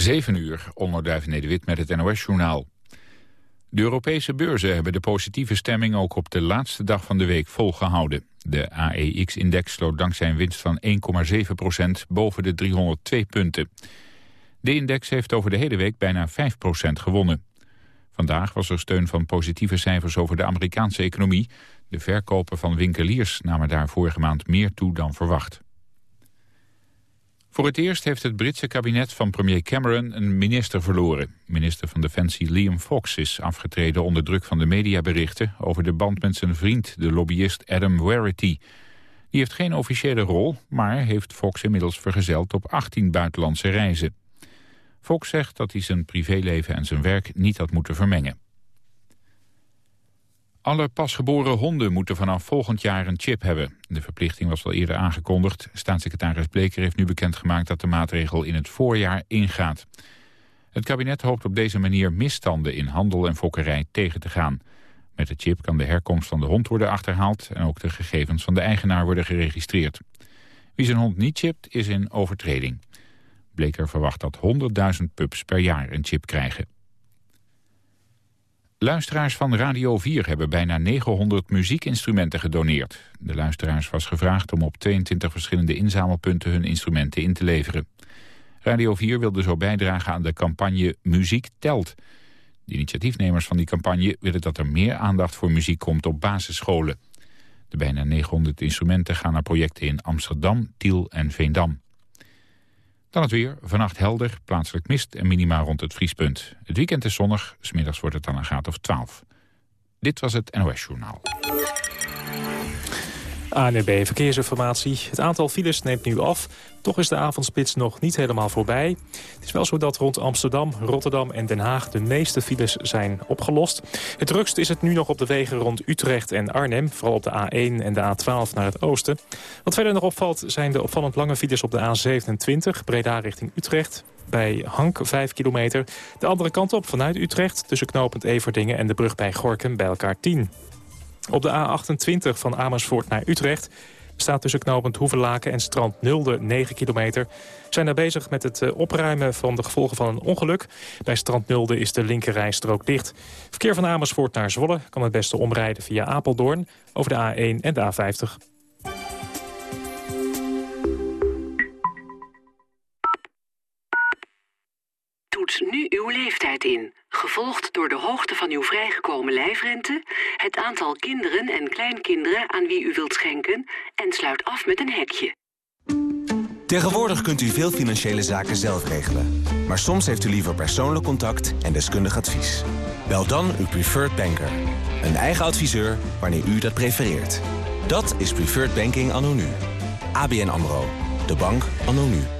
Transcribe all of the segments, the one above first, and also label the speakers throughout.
Speaker 1: 7 uur, onderduif Nederwit met het NOS-journaal. De Europese beurzen hebben de positieve stemming ook op de laatste dag van de week volgehouden. De AEX-index sloot dankzij een winst van 1,7 procent boven de 302 punten. De index heeft over de hele week bijna 5 procent gewonnen. Vandaag was er steun van positieve cijfers over de Amerikaanse economie. De verkopen van winkeliers namen daar vorige maand meer toe dan verwacht. Voor het eerst heeft het Britse kabinet van premier Cameron een minister verloren. Minister van Defensie Liam Fox is afgetreden onder druk van de mediaberichten... over de band met zijn vriend, de lobbyist Adam Warity. Die heeft geen officiële rol, maar heeft Fox inmiddels vergezeld op 18 buitenlandse reizen. Fox zegt dat hij zijn privéleven en zijn werk niet had moeten vermengen. Alle pasgeboren honden moeten vanaf volgend jaar een chip hebben. De verplichting was al eerder aangekondigd. Staatssecretaris Bleker heeft nu bekendgemaakt dat de maatregel in het voorjaar ingaat. Het kabinet hoopt op deze manier misstanden in handel en fokkerij tegen te gaan. Met de chip kan de herkomst van de hond worden achterhaald... en ook de gegevens van de eigenaar worden geregistreerd. Wie zijn hond niet chipt, is in overtreding. Bleker verwacht dat 100.000 pups per jaar een chip krijgen. Luisteraars van Radio 4 hebben bijna 900 muziekinstrumenten gedoneerd. De luisteraars was gevraagd om op 22 verschillende inzamelpunten hun instrumenten in te leveren. Radio 4 wilde zo bijdragen aan de campagne Muziek telt. De initiatiefnemers van die campagne willen dat er meer aandacht voor muziek komt op basisscholen. De bijna 900 instrumenten gaan naar projecten in Amsterdam, Tiel en Veendam. Dan het weer. Vannacht helder, plaatselijk mist en minima rond het vriespunt. Het weekend is zonnig, smiddags wordt het dan een graad of 12. Dit was het NOS Journaal.
Speaker 2: ANB Verkeersinformatie. Het aantal files neemt nu af. Toch is de avondspits nog niet helemaal voorbij. Het is wel zo dat rond Amsterdam, Rotterdam en Den Haag... de meeste files zijn opgelost. Het drukst is het nu nog op de wegen rond Utrecht en Arnhem. Vooral op de A1 en de A12 naar het oosten. Wat verder nog opvalt zijn de opvallend lange files op de A27... Breda richting Utrecht bij Hank 5 kilometer. De andere kant op vanuit Utrecht tussen knooppunt Everdingen en de brug bij Gorkum bij elkaar 10. Op de A28 van Amersfoort naar Utrecht staat tussen knooppunt Hoevelaken en strand Nulde 9 kilometer. zijn daar bezig met het eh, opruimen van de gevolgen van een ongeluk. Bij strand Nulde is de linkerrijstrook dicht. Verkeer van Amersfoort naar Zwolle kan het beste omrijden via Apeldoorn... over de A1 en de A50.
Speaker 3: Nu uw leeftijd in gevolgd door de hoogte van uw vrijgekomen lijfrente, het aantal kinderen en kleinkinderen aan wie u wilt schenken en sluit af met een hekje.
Speaker 4: Tegenwoordig kunt u veel financiële zaken zelf regelen. Maar soms heeft u liever persoonlijk contact en deskundig advies. Bel dan uw preferred banker. Een eigen adviseur wanneer u dat prefereert. Dat is Preferred Banking anno nu. ABN AMRO. De bank anno nu.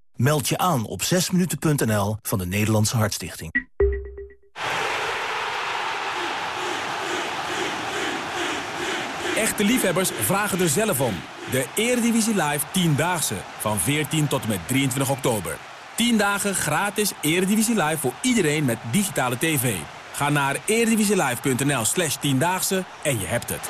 Speaker 5: Meld je aan op 6minuten.nl van de Nederlandse Hartstichting.
Speaker 6: Echte liefhebbers vragen er zelf om. De Eredivisie Live 10-daagse van 14 tot en met 23 oktober. 10 dagen gratis Eredivisie Live voor iedereen met digitale tv. Ga naar eredivisielive.nl slash 10daagse en je hebt het.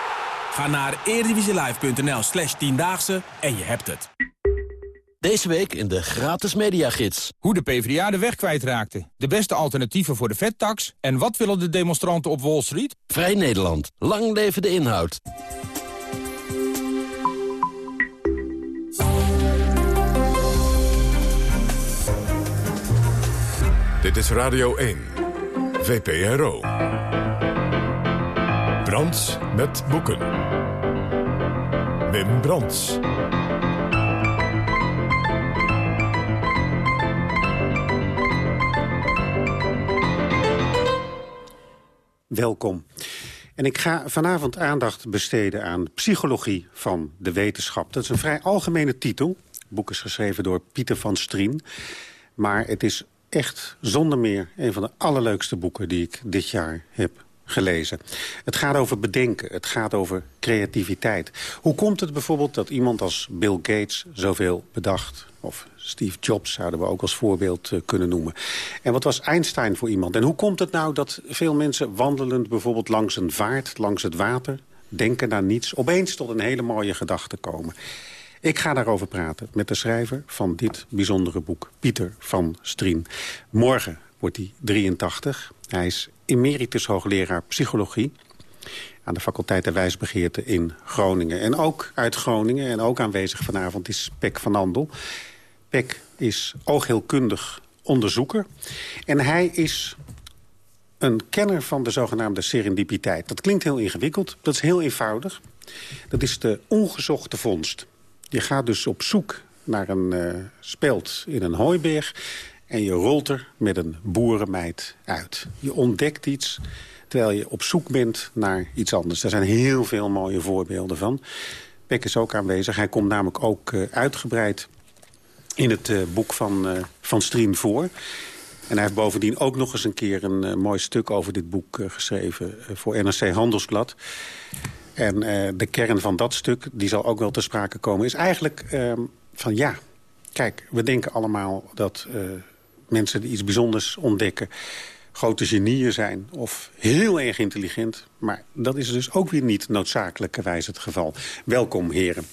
Speaker 6: Ga naar eredivisielive.nl slash tiendaagse en je hebt het.
Speaker 7: Deze week in de gratis mediagids.
Speaker 8: Hoe de PvdA de weg kwijtraakte. De beste alternatieven voor de vettax. En wat willen de demonstranten op Wall Street?
Speaker 7: Vrij Nederland. Lang leven de inhoud.
Speaker 9: Dit is Radio 1. VPRO. Brands met boeken. Wim Brands.
Speaker 10: Welkom. En ik ga vanavond aandacht besteden aan psychologie van de wetenschap. Dat is een vrij algemene titel. Het boek is geschreven door Pieter van Strien. Maar het is echt zonder meer een van de allerleukste boeken die ik dit jaar heb gelezen. Het gaat over bedenken, het gaat over creativiteit. Hoe komt het bijvoorbeeld dat iemand als Bill Gates zoveel bedacht? Of Steve Jobs zouden we ook als voorbeeld eh, kunnen noemen. En wat was Einstein voor iemand? En hoe komt het nou dat veel mensen wandelend bijvoorbeeld langs een vaart, langs het water... denken naar niets, opeens tot een hele mooie gedachte komen? Ik ga daarover praten met de schrijver van dit bijzondere boek, Pieter van Strien. Morgen wordt hij 83. Hij is emeritus hoogleraar psychologie aan de faculteit der wijsbegeerte in Groningen. En ook uit Groningen en ook aanwezig vanavond is Pek van Andel. Pek is oogheelkundig onderzoeker. En hij is een kenner van de zogenaamde serendipiteit. Dat klinkt heel ingewikkeld, dat is heel eenvoudig. Dat is de ongezochte vondst. Je gaat dus op zoek naar een uh, speld in een hooiberg... en je rolt er met een boerenmeid uit. Je ontdekt iets terwijl je op zoek bent naar iets anders. Er zijn heel veel mooie voorbeelden van. Beck is ook aanwezig. Hij komt namelijk ook uh, uitgebreid in het uh, boek van, uh, van Strien voor. En hij heeft bovendien ook nog eens een keer een mooi stuk over dit boek geschreven... voor NRC Handelsblad. En de kern van dat stuk, die zal ook wel te sprake komen... is eigenlijk ehm, van ja, kijk, we denken allemaal dat mensen die iets bijzonders ontdekken grote genieën zijn of heel erg intelligent. Maar dat is dus ook weer niet noodzakelijkerwijs het geval. Welkom, heren.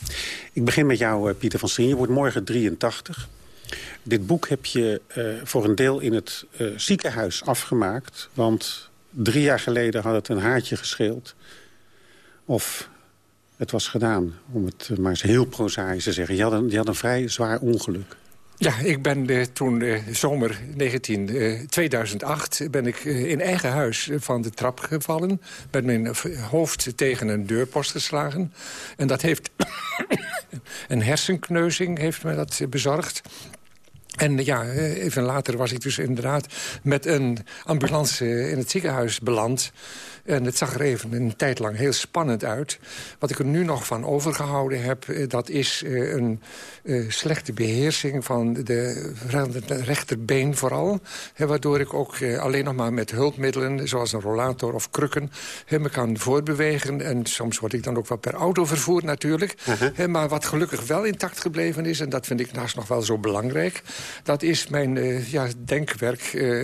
Speaker 10: Ik begin met jou, eh, Pieter van Strien. Je wordt morgen 83. Dit boek heb je uh, voor een deel in het uh, ziekenhuis afgemaakt. Want drie jaar geleden had het een haartje gescheeld. Of het was gedaan, om het maar eens heel prozaïs te zeggen. Je had een, je had een vrij zwaar ongeluk.
Speaker 11: Ja, ik ben uh, toen uh, zomer 19, uh, 2008 ben ik eh, in eigen huis van de trap gevallen. Met mijn hoofd tegen een deurpost geslagen. En dat heeft een hersenkneuzing heeft me dat bezorgd. En ja, even later was ik dus inderdaad met een ambulance in het ziekenhuis beland. En het zag er even een tijd lang heel spannend uit. Wat ik er nu nog van overgehouden heb... Eh, dat is eh, een uh, slechte beheersing van de rechterbeen vooral. Waardoor ik ook alleen nog maar met hulpmiddelen... zoals een rollator of krukken me kan voortbewegen. En soms word ik dan ook wel per auto vervoerd natuurlijk. -huh. hè, maar wat gelukkig wel intact gebleven is... en dat vind ik naast nog wel zo belangrijk... dat is mijn ja, denkwerk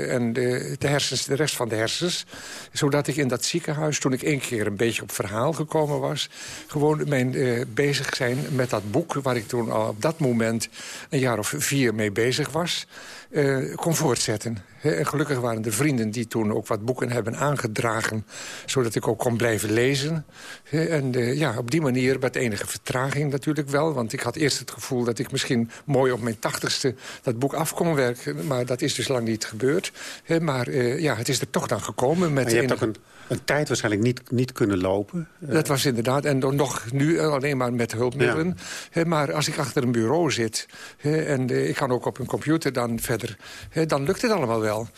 Speaker 11: en de, de, hersens, de rest van de hersens. Zodat ik in dat ziekenhuis, toen ik één keer een beetje op verhaal gekomen was... gewoon mijn, uh, bezig zijn met dat boek... waar ik toen al op dat moment een jaar of vier mee bezig was... Uh, kon voortzetten. En gelukkig waren er vrienden die toen ook wat boeken hebben aangedragen... zodat ik ook kon blijven lezen. En uh, ja, op die manier met enige vertraging natuurlijk wel. Want ik had eerst het gevoel dat ik misschien mooi op mijn tachtigste... dat boek af kon werken. Maar dat is dus lang niet gebeurd. Maar uh, ja, het is er toch dan gekomen. Met
Speaker 10: maar je hebt enige... ook een een tijd waarschijnlijk niet, niet kunnen lopen.
Speaker 11: Dat was inderdaad, en nog nu alleen maar met hulpmiddelen. Ja. He, maar als ik achter een bureau zit... He, en uh, ik kan ook op een computer dan verder... He, dan lukt het allemaal wel.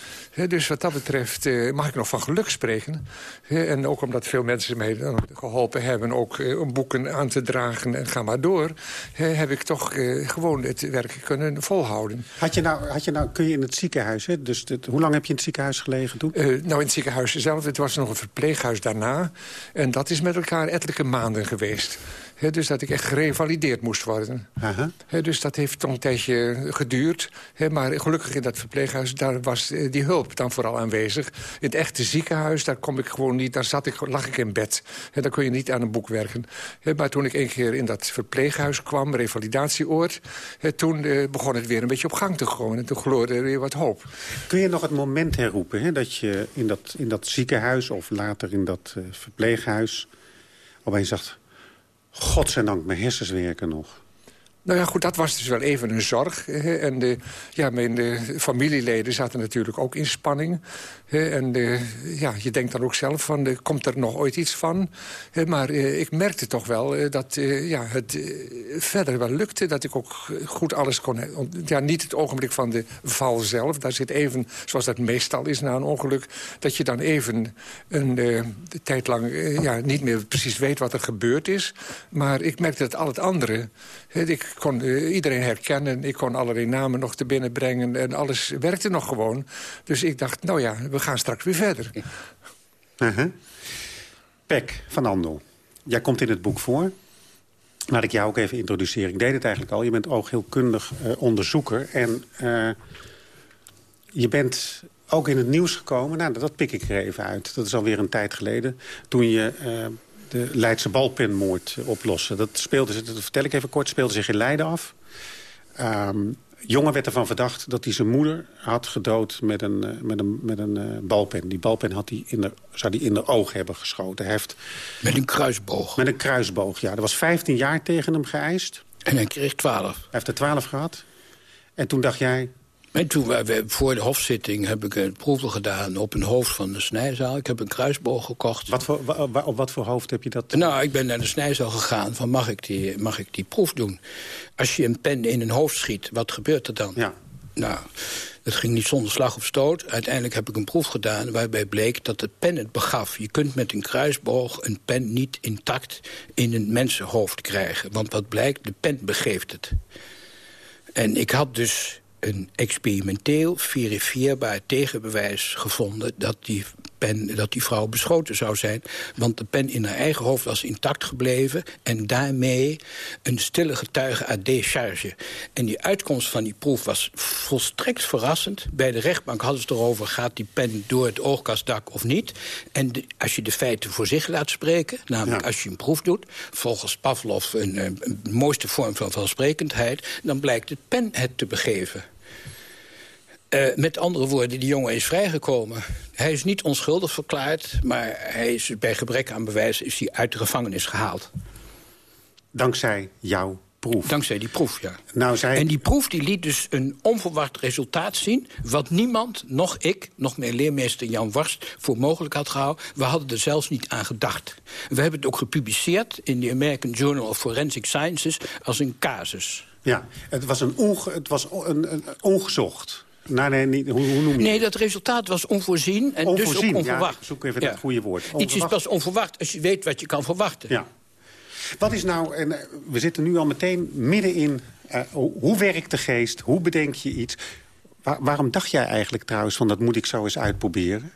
Speaker 11: dus wat dat betreft uh, mag ik nog van geluk spreken. en ook omdat veel mensen mij geholpen hebben... ook uh, boeken aan te dragen en ga maar door... heb ik toch gewoon het werk kunnen volhouden.
Speaker 10: Had je nou, had je nou, kun je in het ziekenhuis... Hè? Dus dit, hoe lang heb je in het ziekenhuis gelegen toen?
Speaker 11: nou, in het ziekenhuis zelf, het was nog verpleeghuis daarna. En dat is met elkaar ettelijke maanden geweest. He, dus dat ik echt gerevalideerd moest worden. He, dus dat heeft toch een tijdje geduurd. He, maar gelukkig in dat verpleeghuis, daar was eh, die hulp dan vooral aanwezig. In het echte ziekenhuis, daar kom ik gewoon niet... daar zat ik, lag ik in bed. He, daar kon je niet aan een boek werken. maar toen ik een keer in dat verpleeghuis kwam, revalidatieoord... toen uh, begon het weer een beetje op gang te komen. En toen gloorde er weer wat hoop.
Speaker 10: Kun je nog het moment herroepen dat je in dat, in dat ziekenhuis... of later in dat uh, verpleeghuis opeens dacht... Godzijdank, mijn hersens werken nog.
Speaker 11: Nou ja, goed, dat was dus wel even een zorg. En de, ja, mijn de familieleden zaten natuurlijk ook in spanning. En de, ja, je denkt dan ook zelf van, komt er nog ooit iets van? Maar eh, ik merkte toch wel eh, dat eh, ja, het verder wel lukte. Dat ik ook goed alles kon... Ja, niet het ogenblik van de val zelf. Daar zit even, zoals dat meestal is na een ongeluk... dat je dan even een tijd lang ja, niet meer precies weet wat er gebeurd is. Maar ik merkte dat al het andere... Ik kon iedereen herkennen, ik kon allerlei namen nog te binnen brengen... en alles werkte nog gewoon. Dus ik dacht, nou ja, we gaan straks weer verder.
Speaker 10: Uh Pek van Andel, jij komt in het boek voor. Laat ik jou ook even introduceren. Ik deed het eigenlijk al. Je bent oogheelkundig uh, onderzoeker. En uh, je bent ook in het nieuws gekomen. Nou, dat pik ik er even uit. Dat is alweer een tijd geleden. Toen je de Leidse balpenmoord oploste. Dat speelde zich, dat vertel ik even kort, speelde zich in Leiden af. Um, jongen werd ervan verdacht dat hij zijn moeder had gedood met een, uh, met een, met een uh, balpen. Die balpen had hij in de, zou hij in de oog hebben geschoten. Hij heeft,
Speaker 12: met een kruisboog?
Speaker 10: Met een kruisboog, ja. Er was 15 jaar tegen hem geëist.
Speaker 12: En hij kreeg 12? Hij
Speaker 10: heeft er 12 gehad. En toen dacht jij,
Speaker 12: en toen we, voor de hofzitting heb ik een proeven gedaan op een hoofd van de snijzaal. Ik heb een kruisboog gekocht.
Speaker 10: Wat voor, op wat voor hoofd heb je dat?
Speaker 12: Nou, ik ben naar de snijzaal gegaan van mag ik, die, mag ik die proef doen? Als je een pen in een hoofd schiet, wat gebeurt er dan?
Speaker 10: Ja.
Speaker 12: Nou, het ging niet zonder slag of stoot. Uiteindelijk heb ik een proef gedaan waarbij bleek dat de pen het begaf. Je kunt met een kruisboog een pen niet intact in een mensenhoofd krijgen. Want wat blijkt, de pen begeeft het. En ik had dus een experimenteel verifieerbaar tegenbewijs gevonden... dat die, pen, dat die vrouw beschoten zou zijn. Want de pen in haar eigen hoofd was intact gebleven... en daarmee een stille getuige à décharge. En die uitkomst van die proef was volstrekt verrassend. Bij de rechtbank hadden ze het erover... gaat die pen door het oogkastdak of niet. En als je de feiten voor zich laat spreken... namelijk als je een proef doet... volgens Pavlov een, een, een mooiste vorm van vansprekendheid... dan blijkt het pen het te begeven. Uh, met andere woorden, die jongen is vrijgekomen. Hij is niet onschuldig verklaard, maar hij is, bij gebrek aan bewijs is hij uit de gevangenis gehaald.
Speaker 10: Dankzij jouw proef?
Speaker 12: Dankzij die proef, ja.
Speaker 10: Nou, zij...
Speaker 12: En die proef die liet dus een onverwacht resultaat zien... wat niemand, nog ik, nog meer leermeester Jan Warst... voor mogelijk had gehouden. We hadden er zelfs niet aan gedacht. We hebben het ook gepubliceerd in de American Journal of Forensic Sciences... als een casus.
Speaker 10: Ja, het was, een, onge het was een, een ongezocht Nee, nee, niet, hoe, hoe, noem je
Speaker 12: Nee, dat resultaat was onvoorzien en
Speaker 10: onvoorzien,
Speaker 12: dus ook onverwacht.
Speaker 10: Ja, zoek even ja. het goede woord.
Speaker 12: Onverwacht. Iets is pas onverwacht als je weet wat je kan verwachten.
Speaker 10: Ja. Wat is nou, en eh, we zitten nu al meteen midden in... Uh, hoe werkt de geest, hoe bedenk je iets... Waar, waarom dacht jij eigenlijk trouwens van dat moet ik zo eens uitproberen?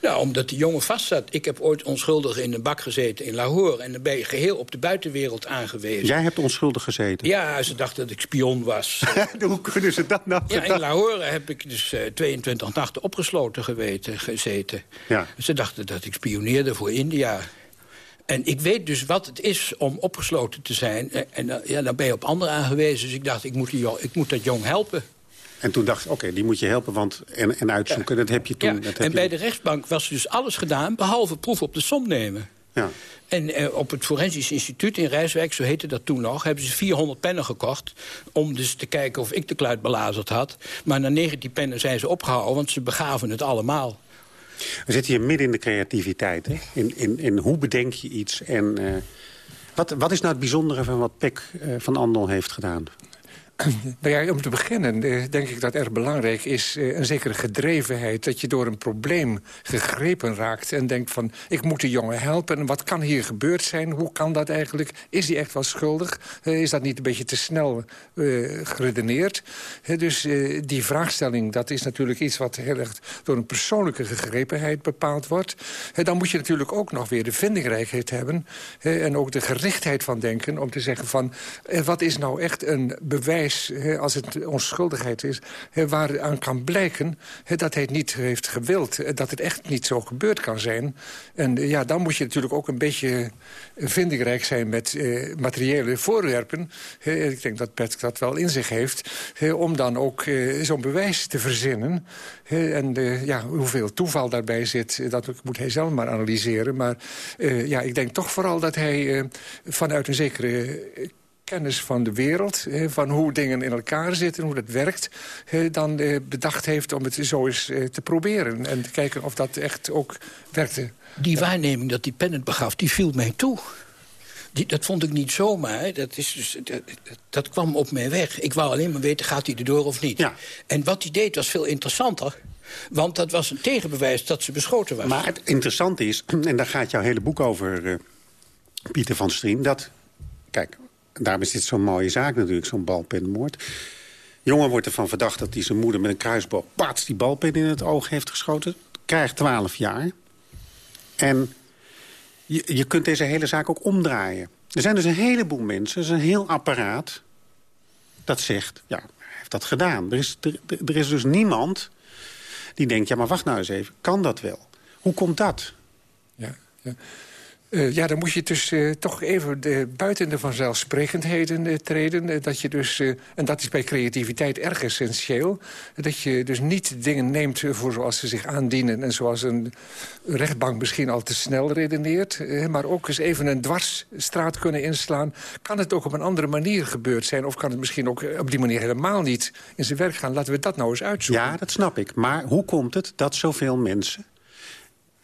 Speaker 12: Nou, omdat die jongen vastzat. Ik heb ooit onschuldig in een bak gezeten in Lahore... en dan ben je geheel op de buitenwereld aangewezen.
Speaker 10: Jij hebt onschuldig gezeten?
Speaker 12: Ja, ze dachten dat ik spion was.
Speaker 10: Hoe kunnen ze dat nou
Speaker 12: Ja, in Lahore heb ik dus uh, 22 nachten opgesloten geweten, gezeten.
Speaker 10: Ja.
Speaker 12: Ze dachten dat ik spioneerde voor India. En ik weet dus wat het is om opgesloten te zijn. En uh, ja, dan ben je op anderen aangewezen. Dus ik dacht, ik moet, die, ik moet dat jong helpen.
Speaker 10: En toen dacht ik, oké, die moet je helpen want, en, en uitzoeken. Ja. Dat heb je toen.
Speaker 12: Ja.
Speaker 10: Dat heb
Speaker 12: en
Speaker 10: je...
Speaker 12: bij de rechtbank was dus alles gedaan... behalve proef op de som nemen.
Speaker 10: Ja.
Speaker 12: En eh, op het Forensisch Instituut in Rijswijk, zo heette dat toen nog... hebben ze 400 pennen gekocht om dus te kijken of ik de kluit belazerd had. Maar na 19 pennen zijn ze opgehouden, want ze begaven het allemaal.
Speaker 10: We zitten hier midden in de creativiteit. Hè? In, in, in hoe bedenk je iets en... Uh, wat, wat is nou het bijzondere van wat Pek uh, van Andel heeft gedaan?
Speaker 11: Nou om te beginnen denk ik dat erg belangrijk is... een zekere gedrevenheid, dat je door een probleem gegrepen raakt... en denkt van, ik moet de jongen helpen. En wat kan hier gebeurd zijn? Hoe kan dat eigenlijk? Is hij echt wel schuldig? is dat niet een beetje te snel geredeneerd? dus die vraagstelling, dat is natuurlijk iets... wat heel erg door een persoonlijke gegrepenheid bepaald wordt. dan moet je natuurlijk ook nog weer de vindingrijkheid hebben... en ook de gerichtheid van denken om te zeggen van... wat is nou echt een bewijs als het onschuldigheid is... waaraan kan blijken dat hij het niet heeft gewild. Dat het echt niet zo gebeurd kan zijn. En ja, dan moet je natuurlijk ook een beetje vindingrijk zijn... met eh, materiële voorwerpen. ik denk dat Patrick dat wel in zich heeft. om dan ook eh, zo'n bewijs te verzinnen. en ja, hoeveel toeval daarbij zit, dat moet hij zelf maar analyseren. Maar ja, ik denk toch vooral dat hij vanuit een zekere kennis van de wereld... van hoe dingen in elkaar zitten, hoe dat werkt... dan bedacht heeft om het zo eens te proberen. En te kijken of dat echt ook werkte.
Speaker 12: Die waarneming dat die pen het begaf, die viel mij toe. Die, dat vond ik niet zomaar. Dat, is dus, dat, dat, kwam op mij weg. Ik wou alleen maar weten, gaat hij erdoor of niet?
Speaker 10: Ja.
Speaker 12: En wat hij deed was veel interessanter. Want dat was een tegenbewijs dat ze beschoten was.
Speaker 10: Maar het interessante is, en daar gaat jouw hele boek over, uh, Pieter van Strien... dat, kijk, daarom is dit zo'n mooie zaak natuurlijk, zo'n balpenmoord. Jongen wordt ervan verdacht dat hij zijn moeder met een kruisboog... pats die balpen in het oog heeft geschoten. Krijgt 12 jaar. En je, je kunt deze hele zaak ook omdraaien. Er zijn dus een heleboel mensen, er is een heel apparaat... dat zegt, ja, hij heeft dat gedaan. Er is, er, er is dus niemand die denkt, ja, maar wacht nou eens even, kan dat wel? Hoe komt dat?
Speaker 11: Ja. Uh, ja, dan moet je dus uh, toch even de, buiten de vanzelfsprekendheden uh, treden. dat je dus, en dat is bij creativiteit erg essentieel. Dat je dus niet dingen neemt voor zoals ze zich aandienen... en zoals een rechtbank misschien al te snel redeneert. maar ook eens even een dwarsstraat kunnen inslaan. Kan het ook op een andere manier gebeurd zijn? Of kan het misschien ook op die manier helemaal niet in zijn werk gaan? Laten we dat nou eens uitzoeken.
Speaker 10: Ja, dat snap ik. Maar hoe komt het dat zoveel mensen...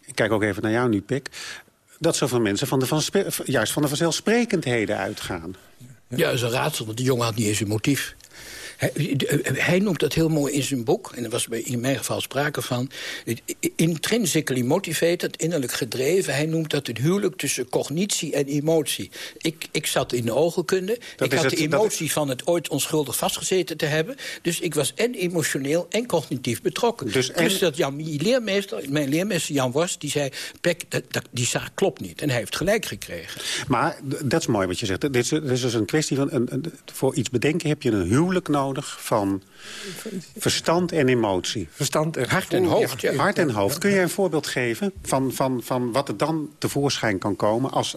Speaker 10: Ik kijk ook even naar jou nu, Pik dat zoveel mensen van de van, juist van de vanzelfsprekendheden uitgaan.
Speaker 12: Ja, een raadsel, want de jongen had niet eens een motief. Hij, hij, noemt dat heel mooi in zijn boek, en er was in mijn geval sprake van... intrinsically motivated, innerlijk gedreven. Hij noemt dat een huwelijk tussen cognitie en emotie. Ik, ik zat in de ogenkunde. ik had de emotie van het ooit onschuldig vastgezeten te hebben. Dus ik was en emotioneel en cognitief betrokken. Dus, dus dat Jan, leermeester, mijn leermeester Jan was, die zei... Pek, dat, die zaak klopt niet. En hij heeft gelijk gekregen.
Speaker 10: Maar dat is mooi wat je zegt. Dit is, dit is dus een kwestie van... Een, een, voor iets bedenken heb je een huwelijk nodig van verstand en emotie.
Speaker 11: Verstand en
Speaker 12: hart en hoofd. Ja.
Speaker 10: Hart en hoofd. Kun je een voorbeeld geven van, van, van wat er dan tevoorschijn kan komen... Als,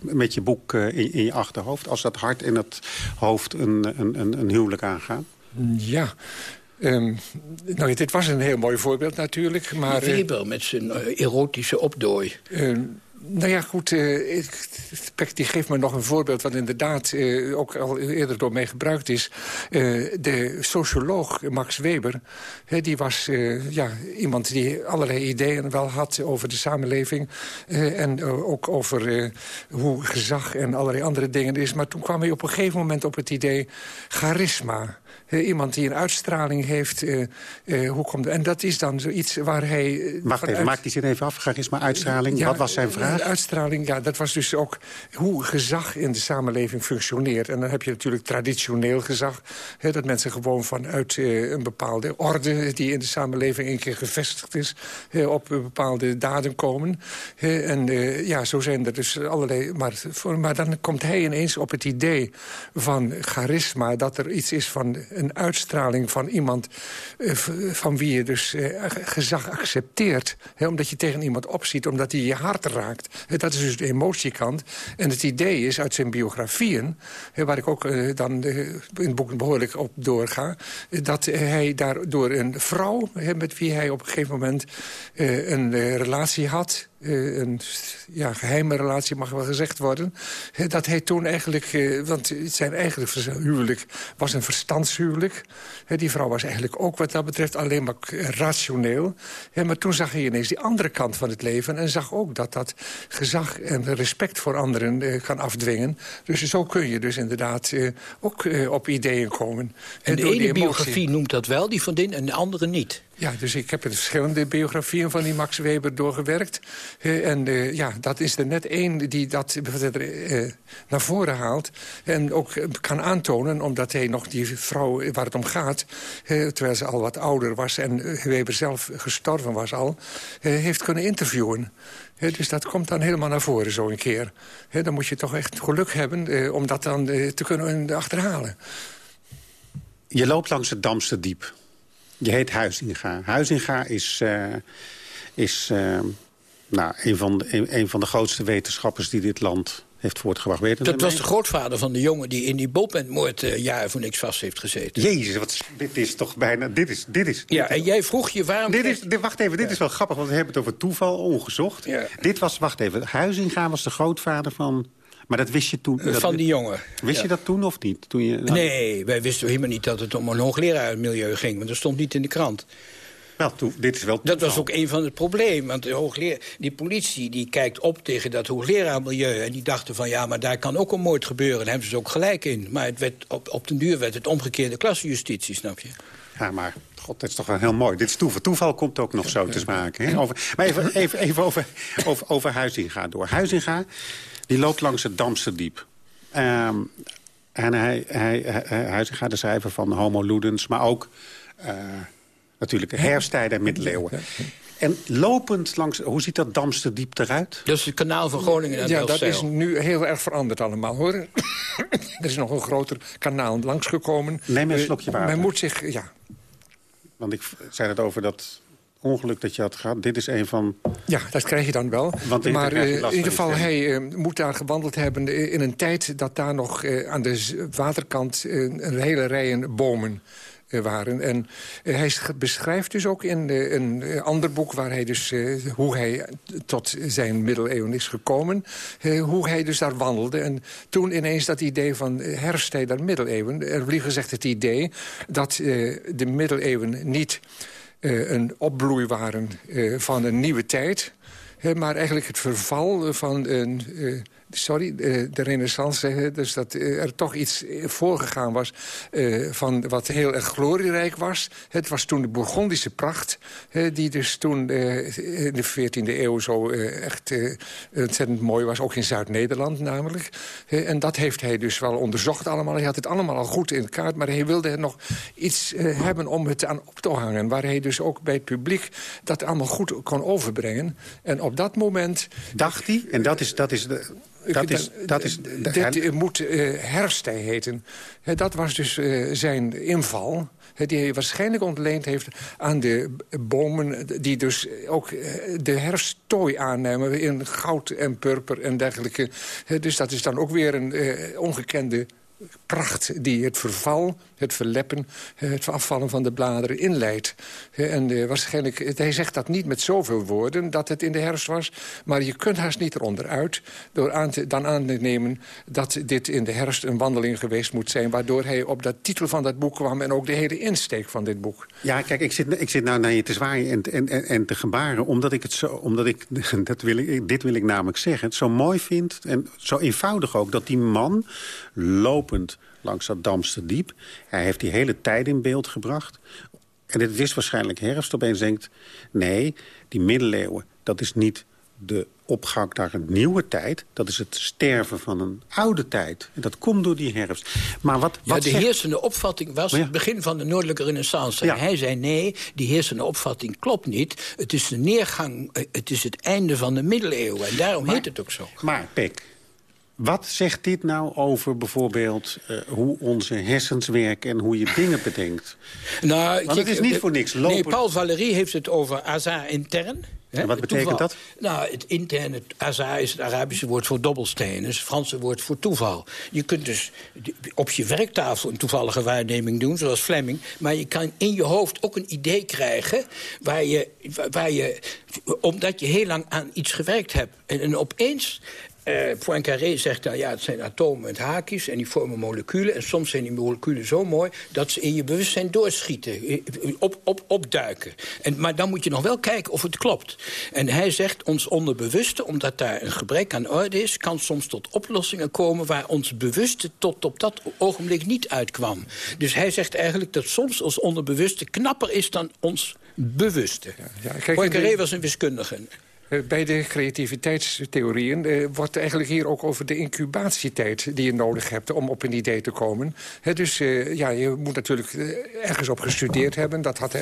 Speaker 10: met je boek eh, in, in je achterhoofd, als dat hart en het hoofd een, een, een huwelijk aangaan?
Speaker 11: Ja, Um, nou, dit was een heel mooi voorbeeld natuurlijk. Maar,
Speaker 12: Weber uh, met zijn erotische opdooi.
Speaker 11: Uh, nou ja, goed, ik, die geeft me nog een voorbeeld... wat inderdaad uh, ook al eerder door mij gebruikt is. Uh, de socioloog Max Weber, die was ja, iemand die allerlei ideeën wel had... over de samenleving en ook over hoe gezag en allerlei andere dingen is. Maar toen kwam hij op een gegeven moment op het idee charisma iemand die een uitstraling heeft. Uh, uh, hoe komt, en dat is dan zoiets waar hij...
Speaker 10: Wacht even, maak die zin even af. Charisma, uitstraling. Wat was zijn vraag?
Speaker 11: Uitstraling, ja, dat was dus ook hoe gezag in de samenleving functioneert. En dan heb je natuurlijk traditioneel gezag. Hè, dat mensen gewoon vanuit een bepaalde orde... die in de samenleving een keer gevestigd is... op bepaalde daden komen. en ja, zo zijn er dus allerlei... Maar, maar dan komt hij ineens op het idee van charisma... dat er iets is van een uitstraling van iemand... Uh, van wie je dus uh, gezag accepteert. Omdat je tegen iemand opziet, omdat hij je hart raakt. Dat is dus de emotiekant. En het idee is uit zijn biografieën... Waar ik ook uh, dan in het boek behoorlijk op doorga... dat hij daardoor een vrouw, met wie hij op een gegeven moment... een relatie had uh, een ja, geheime relatie mag wel gezegd worden. dat hij toen eigenlijk, uh, want zijn eigen huwelijk was een verstandshuwelijk. die vrouw was eigenlijk ook wat dat betreft alleen maar rationeel. maar toen zag hij ineens die andere kant van het leven... en zag ook dat dat gezag en respect voor anderen uh, kan afdwingen. Dus zo kun je dus inderdaad ook op ideeën komen.
Speaker 12: En de ene biografie noemt dat wel, die van din, en de andere niet.
Speaker 11: Ja, dus ik heb de verschillende biografieën van die Max Weber doorgewerkt. Uh, en uh, ja, dat is er net één die dat uh, naar voren haalt. En ook kan aantonen, omdat hij nog die vrouw waar het om gaat... terwijl ze al wat ouder was en Weber zelf gestorven was al... heeft kunnen interviewen. dus dat komt dan helemaal naar voren zo een keer. dan moet je toch echt geluk hebben om dat dan te kunnen achterhalen.
Speaker 10: Je loopt langs het Damster Diep. Je heet Huizinga. Huizinga is, uh, is uh, nou, een, van de, een, van de grootste wetenschappers die dit land heeft voortgebracht. Weet
Speaker 12: dat was de grootvader van de jongen die in die bolpenmoord uh, jaren voor niks vast heeft gezeten.
Speaker 10: Jezus, wat, dit is toch bijna... Dit is, dit is,
Speaker 12: ja, en jij vroeg je waarom...
Speaker 10: Dit is, dit, wacht even, dit is wel grappig, want we hebben het over toeval ongezocht. Dit was, wacht even, Huizinga was de grootvader van... Maar dat wist je toen?
Speaker 12: Eh,
Speaker 10: dat-
Speaker 12: van die jongen.
Speaker 10: Wist
Speaker 12: Ja.
Speaker 10: je dat toen of niet? Toen je,
Speaker 12: Nee, wij wisten helemaal niet dat het om een hoogleraarmilieu ging. Want dat stond niet in de krant.
Speaker 10: Wel, toe, dit is wel
Speaker 12: Dat was ook een van het probleem. Want de die politie die kijkt op tegen dat hoogleraarmilieu. En die dachten van ja, maar daar kan ook een moord gebeuren. Daar hebben ze ook gelijk in. Maar het werd, op, op den duur werd het omgekeerde klassenjustitie, snap je?
Speaker 10: Ja, maar god, dat is toch wel heel mooi. Dit is toeval. Toeval komt ook nog zo te sprake. Hè? Over, maar even, even, even over, over, over Huizinga door. Huizinga, die loopt langs het Damsterdiep. Ehm en hij, hij, hij, Huizinga, de schrijver van Homo Ludens... maar ook eh, natuurlijk de herfsttijden en middeleeuwen. En lopend langs... Hoe ziet dat Damsterdiep eruit?
Speaker 12: Dat is het kanaal van Groningen en
Speaker 11: Ja, dat is nu heel erg veranderd allemaal, hoor. er is nog een groter kanaal langsgekomen.
Speaker 10: Neem een
Speaker 11: Eh,
Speaker 10: slokje water.
Speaker 11: Men moet zich, ja,
Speaker 10: Want ik zei het over dat ongeluk dat je had gehad. Dit is een van...
Speaker 11: Ja, dat krijg je dan wel.
Speaker 10: Want
Speaker 11: maar eh, in ieder geval, hij eh, moet daar gewandeld hebben... eh, in een tijd dat daar nog aan de waterkant een hele rijen bomen waren. En hij sch- beschrijft dus ook in een ander boek... waar hij dus, hoe hij tot zijn middeleeuwen is gekomen... hoe hij dus daar wandelde. En toen ineens dat idee van herfsttijd naar middeleeuwen... er liever gezegd het idee dat de middeleeuwen niet een opbloei waren eh, van een nieuwe tijd... Maar eigenlijk het verval eh, van een... sorry, de renaissance, dus dat eh, er toch iets eh, voorgegaan was... eh, van wat heel erg glorierijk was. Het was toen de Bourgondische pracht... die dus toen in de 14e eeuw zo echt ontzettend mooi was. Ook in Zuid-Nederland namelijk. En dat heeft hij dus wel onderzocht allemaal. Hij had het allemaal al goed in kaart, maar hij wilde nog iets hebben om het aan op te hangen. Waar hij dus ook bij het publiek dat allemaal goed kon overbrengen. En op dat moment...
Speaker 10: Dacht hij, en dat is... Dat is de, dat is, dat is,
Speaker 11: Dit eh, moet eh herfsttij heten. Hè, dat was dus eh, zijn inval. die hij waarschijnlijk ontleend heeft aan de bomen... die dus ook eh, de herfsttooi aannemen in goud en purper en dergelijke. Dus dat is dan ook weer een eh, ongekende pracht die het verval, het verleppen, eh, het afvallen van de bladeren inleidt. Eh, En eh, waarschijnlijk, hij zegt dat niet met zoveel woorden dat het in de herfst was, maar je kunt haast niet eronder uit door aan te, dan aan te nemen dat dit in de herfst een wandeling geweest moet zijn, waardoor hij op dat titel van dat boek kwam en ook de hele insteek van dit boek.
Speaker 10: Ja, kijk, ik zit, ik zit nou naar je te zwaaien en, en, en, te gebaren... omdat ik het zo, omdat ik, dat wil ik, dit wil ik namelijk zeggen... het zo mooi vind en zo eenvoudig ook... dat die man lopend langs dat Damsterdiep... hij heeft die hele tijd in beeld gebracht... en het is waarschijnlijk herfst, opeens denkt... nee, die middeleeuwen, dat is niet de opgang naar een nieuwe tijd. Dat is het sterven van een oude tijd. En dat komt door die herfst. Maar wat,
Speaker 12: Ja,
Speaker 10: wat
Speaker 12: de
Speaker 10: zegt-
Speaker 12: heersende opvatting was
Speaker 10: Ja.
Speaker 12: het begin van de Noordelijke Renaissance.
Speaker 10: Ja.
Speaker 12: Hij zei nee, die heersende opvatting klopt niet. Het is de neergang, eh, het is het einde van de middeleeuwen. En daarom heet het ook zo.
Speaker 10: Maar, Pek, wat zegt dit nou over bijvoorbeeld eh, hoe onze hersens werken... en hoe je dingen bedenkt?
Speaker 12: Nou,
Speaker 10: Want het is niet voor niks
Speaker 12: Nee,
Speaker 10: lopen-
Speaker 12: Paul Valéry heeft het over hasard intern.
Speaker 10: En wat betekent
Speaker 12: toeval.
Speaker 10: dat?
Speaker 12: Nou, het interne hasard is het Arabische woord voor dobbelsteen. is het Franse woord voor toeval. Je kunt dus op je werktafel een toevallige waarneming doen, zoals Fleming. Maar je kan in je hoofd ook een idee krijgen... waar je, waar je omdat je heel lang aan iets gewerkt hebt. En, en opeens eh, Poincaré zegt dan, ja, het zijn atomen met haakjes... en die vormen moleculen. En soms zijn die moleculen zo mooi... dat ze in je bewustzijn doorschieten, eh, op, op, opduiken. En, maar dan moet je nog wel kijken of het klopt. En hij zegt, ons onderbewuste, omdat daar een gebrek aan orde is... kan soms tot oplossingen komen waar ons bewuste tot op dat ogenblik niet uitkwam. Dus hij zegt eigenlijk dat soms ons onderbewuste knapper is dan ons bewuste.
Speaker 11: Ja, kijk,
Speaker 12: Poincaré
Speaker 11: de-
Speaker 12: was een wiskundige.
Speaker 11: Eh, Bij de creativiteitstheorieën eh, wordt eigenlijk hier ook over de incubatietijd die je nodig hebt om op een idee te komen. Dus eh, ja, je moet natuurlijk ergens op gestudeerd hebben. Dat had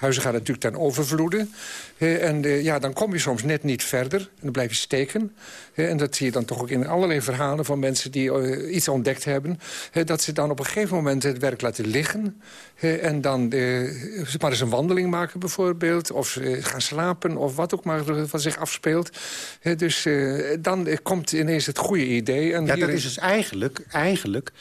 Speaker 11: eh, Huizinga natuurlijk ten overvloede. Eh, en eh, ja, dan kom je soms net niet verder en dan blijf je steken. Eh, en dat zie je dan toch ook in allerlei verhalen van mensen die iets ontdekt hebben. dat ze dan op een gegeven moment het werk laten liggen. en dan maar eens een wandeling maken bijvoorbeeld. Of gaan slapen of wat ook maar wat zich afspeelt. Dus dan komt ineens het goede idee. En
Speaker 10: Ja, dat is dus eigenlijk, eigenlijk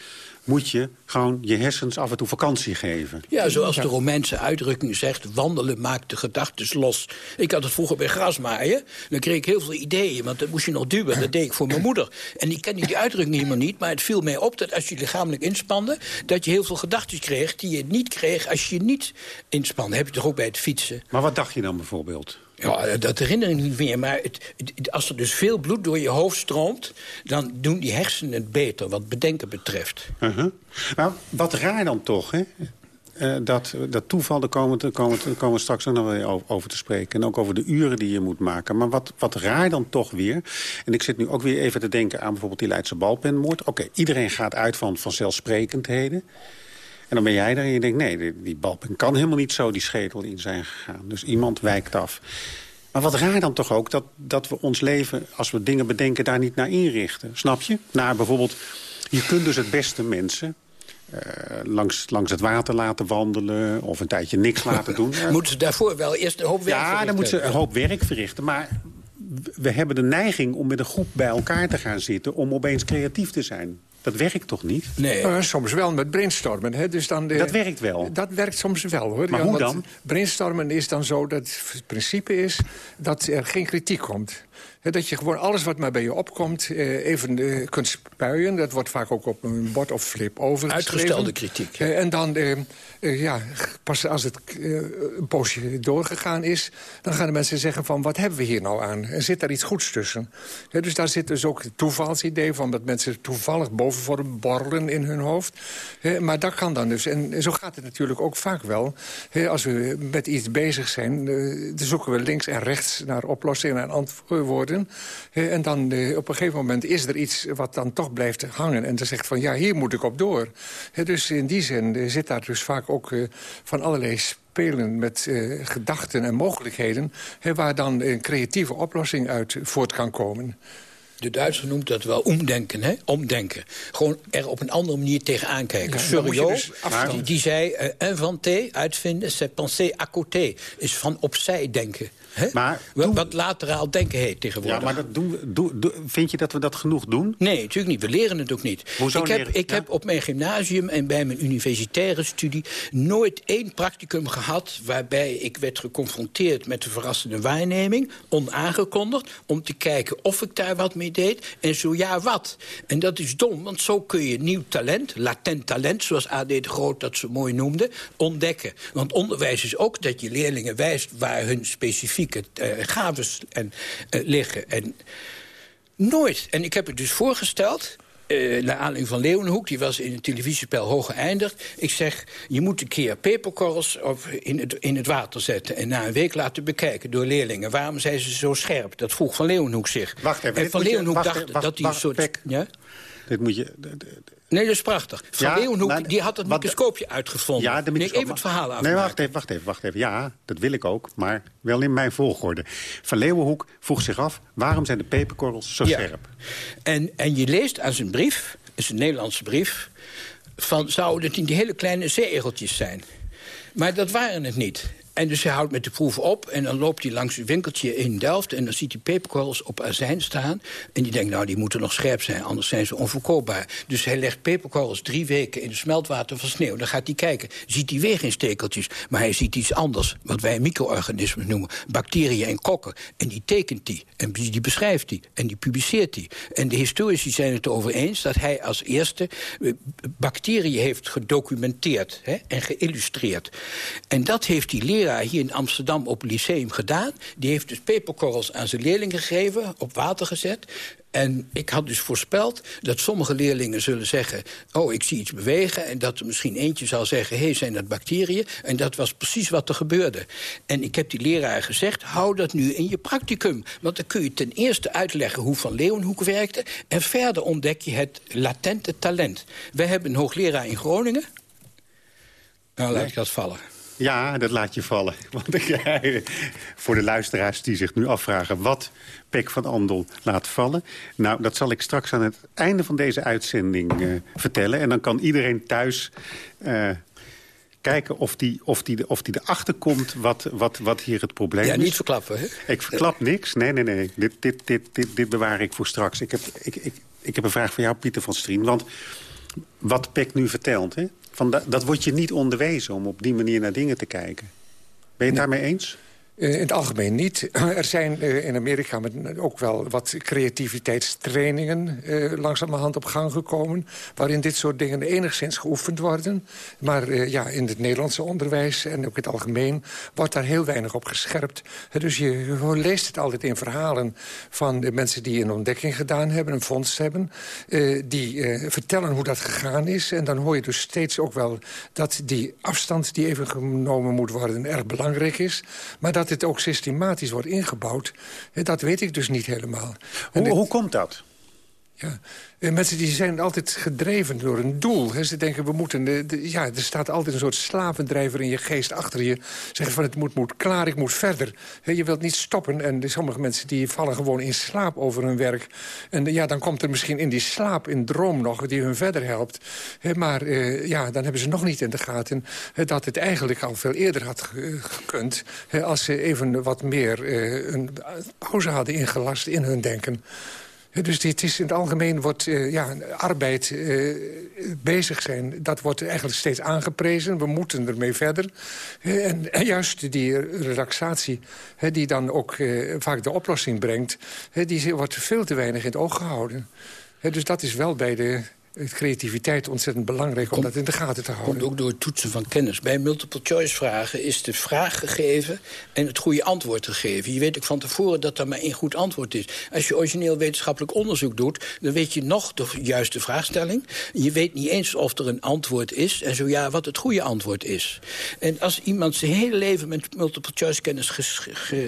Speaker 10: moet je gewoon je hersens af en toe vakantie geven.
Speaker 12: Ja, zoals de Romeinse uitdrukking zegt... wandelen maakt de gedachten los. Ik had het vroeger bij grasmaaien. Dan kreeg ik heel veel ideeën, want dat moest je nog duwen. Dat deed ik voor mijn moeder. En ik kende die uitdrukking helemaal niet... maar het viel mij op dat als je lichamelijk inspande... dat je heel veel gedachten kreeg die je niet kreeg als je niet inspande. heb je toch ook bij het fietsen.
Speaker 10: Maar wat dacht je dan bijvoorbeeld?
Speaker 12: Ja, dat herinner ik niet meer. Maar het, als er dus veel bloed door je hoofd stroomt... dan doen die hersenen het beter, wat bedenken betreft.
Speaker 10: Uh. Maar wat raar dan toch, hè? Uh, dat, dat toeval, daar komen, komen, komen we straks nog weer over te spreken. En ook over de uren die je moet maken. Maar wat, wat raar dan toch weer... en ik zit nu ook weer even te denken aan bijvoorbeeld die Leidse balpenmoord. Oké, iedereen gaat uit van vanzelfsprekendheden. En dan ben jij er en je denkt, nee, die, die balpen kan helemaal niet zo die schedel in zijn gegaan. Dus iemand wijkt af. Maar wat raar dan toch ook dat, dat we ons leven, als we dingen bedenken, daar niet naar inrichten. Snap je? Naar bijvoorbeeld, je kunt dus het beste mensen uh, langs, langs het water laten wandelen of een tijdje niks laten doen.
Speaker 12: moeten ze daarvoor wel eerst een hoop werk
Speaker 10: ja,
Speaker 12: verrichten?
Speaker 10: Ja, dan moeten ze een hoop werk verrichten. Maar we hebben de neiging om met een groep bij elkaar te gaan zitten... om opeens creatief te zijn. Dat werkt toch niet?
Speaker 11: Nee. Uh, soms wel met brainstormen. Hè? Dus dan de,
Speaker 10: dat werkt wel?
Speaker 11: Dat werkt soms wel. hoor.
Speaker 10: Maar
Speaker 11: ja,
Speaker 10: hoe dan?
Speaker 11: Brainstormen is dan zo dat het principe is dat er geen kritiek komt. dat je gewoon alles wat maar bij je opkomt eh, even uh, kunt spuien. Dat wordt vaak ook op een bord of flip over.
Speaker 12: Uitgestelde kritiek.
Speaker 11: Uh, en dan, ja, pas als het een poosje doorgegaan is... dan gaan de mensen zeggen van, wat hebben we hier nou aan? En zit daar iets goeds tussen? dus daar zit dus ook het toevalsidee van... dat mensen toevallig bovenvorm borrelen in hun hoofd. maar dat kan dan dus. En zo gaat het natuurlijk ook vaak wel. als we met iets bezig zijn, dan zoeken we links en rechts... naar oplossingen en antwoorden. en dan op een gegeven moment is er iets wat dan toch blijft hangen. En dan zegt van, ja, hier moet ik op door. dus in die zin zit daar dus vaak ook van allerlei spelen met uh, gedachten en mogelijkheden... He, waar dan een creatieve oplossing uit voort kan komen.
Speaker 12: De Duitser noemt dat wel omdenken, hè? Omdenken. Gewoon er op een andere manier tegenaan kijken. Ja, dus die, die, zei... Uh, inventer, uitvinden, c'est penser à côté. Is van opzij denken. Hè?
Speaker 10: Maar
Speaker 12: wat, wat lateraal denken heet tegenwoordig.
Speaker 10: Ja, maar dat doen we, do, do, vind je dat we dat genoeg doen?
Speaker 12: Nee, natuurlijk niet. We leren het ook niet.
Speaker 10: Hoezo
Speaker 12: ik heb,
Speaker 10: leren?
Speaker 12: ik
Speaker 10: Ja?
Speaker 12: heb op mijn gymnasium en bij mijn universitaire studie... nooit één practicum gehad waarbij ik werd geconfronteerd... met de verrassende waarneming, onaangekondigd... om te kijken of ik daar wat mee deed en zo ja, wat. En dat is dom, want zo kun je nieuw talent, latent talent... zoals A.D. de Groot dat zo mooi noemde, ontdekken. Want onderwijs is ook dat je leerlingen wijst... waar hun specifieke uh, gaves en, uh, liggen. En nooit. En ik heb het dus voorgesteld... Uh, naar aanleiding van Leeuwenhoek, die was in het televisiespel hoog geëindigd. Ik zeg, je moet een keer peperkorrels op in, het, in het water zetten... en na een week laten bekijken door leerlingen. Waarom zijn ze zo scherp? Dat vroeg Van Leeuwenhoek zich.
Speaker 10: Wacht even.
Speaker 12: En Van
Speaker 10: je-
Speaker 12: Leeuwenhoek
Speaker 10: wacht,
Speaker 12: dacht
Speaker 10: wacht,
Speaker 12: dat hij een soort...
Speaker 10: Pek.
Speaker 12: Ja?
Speaker 10: Dit moet je...
Speaker 12: Nee, dat is prachtig. Van
Speaker 10: Ja,
Speaker 12: Leeuwenhoek
Speaker 10: maar-
Speaker 12: die had het microscoopje uitgevonden.
Speaker 10: Ja,
Speaker 12: nee, even het verhaal af.
Speaker 10: Nee, wacht even, wacht even, wacht even. Ja, dat wil ik ook, maar wel in mijn volgorde. Van Leeuwenhoek vroeg zich af... waarom zijn de peperkorrels zo
Speaker 12: Ja.
Speaker 10: scherp?
Speaker 12: En, en je leest aan zijn brief, is een Nederlandse brief... van zouden het niet die hele kleine zeeegeltjes zijn. Maar dat waren het niet. En dus hij houdt met de proef op en dan loopt hij langs een winkeltje in Delft... en dan ziet hij peperkorrels op azijn staan. En die denkt, nou, die moeten nog scherp zijn, anders zijn ze onverkoopbaar. Dus hij legt peperkorrels drie weken in het smeltwater van sneeuw. Dan gaat hij kijken, ziet hij weer geen stekeltjes. Maar hij ziet iets anders, wat wij micro-organismen noemen. Bacteriën en kokken. En die tekent hij, en die beschrijft hij, en die publiceert hij. En de historici zijn het erover eens dat hij als eerste... eh, bacteriën heeft gedocumenteerd hè, en geïllustreerd. En dat heeft die leraar hier in Amsterdam op het lyceum gedaan. Die heeft dus peperkorrels aan zijn leerlingen gegeven, op water gezet... En ik had dus voorspeld dat sommige leerlingen zullen zeggen... oh, ik zie iets bewegen. En dat er misschien eentje zal zeggen, hé, hey, zijn dat bacteriën? En dat was precies wat er gebeurde. En ik heb die leraar gezegd, hou dat nu in je practicum. Want dan kun je ten eerste uitleggen hoe Van Leeuwenhoek werkte... en verder ontdek je het latente talent. Wij hebben een hoogleraar in Groningen. Nou, laat ik dat vallen.
Speaker 10: Ja, dat laat je vallen. Want ik, voor de luisteraars die zich nu afvragen... wat Pek van Andel laat vallen... nou, dat zal ik straks aan het einde van deze uitzending eh, vertellen. En dan kan iedereen thuis... eh, kijken of die, of die, of die erachter komt wat, wat, wat hier het probleem
Speaker 12: Ja,
Speaker 10: is.
Speaker 12: niet verklappen, hè?
Speaker 10: Ik verklap niks. Nee, nee, nee. Dit, dit, dit, dit, dit bewaar ik voor straks. Ik heb, ik, ik, ik heb een vraag voor jou, Pieter van Strien. Want wat Peck nu vertelt. Hè? Van dat, dat wordt je niet onderwezen om op die manier naar dingen te kijken. Ben je het daarmee eens?
Speaker 11: Uh, in het algemeen niet. Er zijn uh, in Amerika ook wel wat creativiteitstrainingen uh, langzamerhand op gang gekomen... waarin dit soort dingen enigszins geoefend worden. Maar ja, in het Nederlandse onderwijs en ook in het algemeen... wordt daar heel weinig op gescherpt. Dus je leest het altijd in verhalen van mensen die een ontdekking gedaan hebben... een fonds hebben, die vertellen hoe dat gegaan is. En dan hoor je dus steeds ook wel dat die afstand die even genomen moet worden... erg belangrijk is, maar dat het ook systematisch wordt ingebouwd... dat weet ik dus niet helemaal.
Speaker 10: Hoe, hoe komt dat?
Speaker 11: Ja, en mensen die zijn altijd gedreven door een doel. Ze denken, we moeten... De, ja, er staat altijd een soort slavendrijver in je geest achter je. Zeggen van, het moet, moet klaar, ik moet verder. je wilt niet stoppen. En sommige mensen die vallen gewoon in slaap over hun werk. En ja, dan komt er misschien in die slaap, in droom nog... die hun verder helpt. maar ja, dan hebben ze nog niet in de gaten... dat het eigenlijk al veel eerder had gekund... als ze even wat meer uh, een pauze hadden ingelast in hun denken. Dus het is in het algemeen wordt uh, ja, arbeid uh, bezig zijn. Dat wordt eigenlijk steeds aangeprezen. We moeten ermee verder. En, en, juist die relaxatie, die dan ook vaak de oplossing brengt... die wordt veel te weinig in het oog gehouden. dus dat is wel bij de creativiteit ontzettend belangrijk om dat in de gaten te houden.
Speaker 12: Komt ook door het toetsen van kennis. Bij multiple choice vragen is de vraag gegeven en het goede antwoord gegeven. Je weet ook van tevoren dat er maar één goed antwoord is. Als je origineel wetenschappelijk onderzoek doet, dan weet je nog de juiste vraagstelling. Je weet niet eens of er een antwoord is en zo ja, wat het goede antwoord is. En als iemand zijn hele leven met multiple choice kennis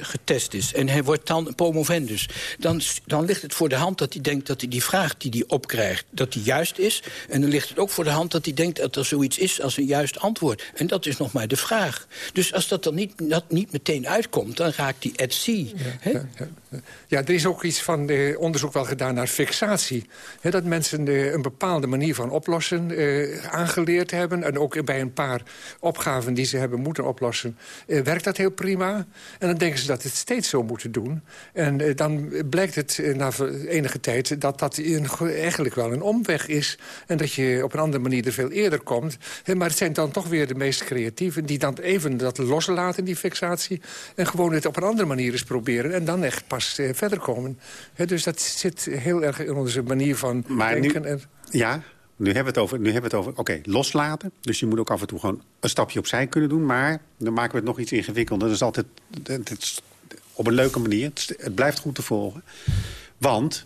Speaker 12: getest is en hij wordt dan promovendus, dan, dan ligt het voor de hand dat hij denkt dat hij die vraag die hij opkrijgt, dat die juist is. En dan ligt het ook voor de hand dat hij denkt dat er zoiets is als een juist antwoord. En dat is nog maar de vraag. Dus als dat er niet, dat niet meteen uitkomt, dan raakt die at sea. Ja, ja,
Speaker 11: ja, ja, er is ook iets van de onderzoek wel gedaan naar fixatie. dat mensen een bepaalde manier van oplossen eh, aangeleerd hebben. En ook bij een paar opgaven die ze hebben moeten oplossen... Eh, werkt dat heel prima. En dan denken ze dat het steeds zo moeten doen. En eh, dan blijkt het na enige tijd dat dat eigenlijk wel een omweg is en dat je op een andere manier er veel eerder komt. Maar het zijn dan toch weer de meest creatieven... die dan even dat loslaten, die fixatie... en gewoon het op een andere manier eens proberen... en dan echt pas eh, verder komen. dus dat zit heel erg in onze manier van maar denken.
Speaker 10: Nu, Ja, nu hebben we het over, nu hebben we het over oké, loslaten. Dus je moet ook af en toe gewoon een stapje opzij kunnen doen. Maar dan maken we het nog iets ingewikkelder. Dat is altijd het op een leuke manier. Het, het blijft goed te volgen. Want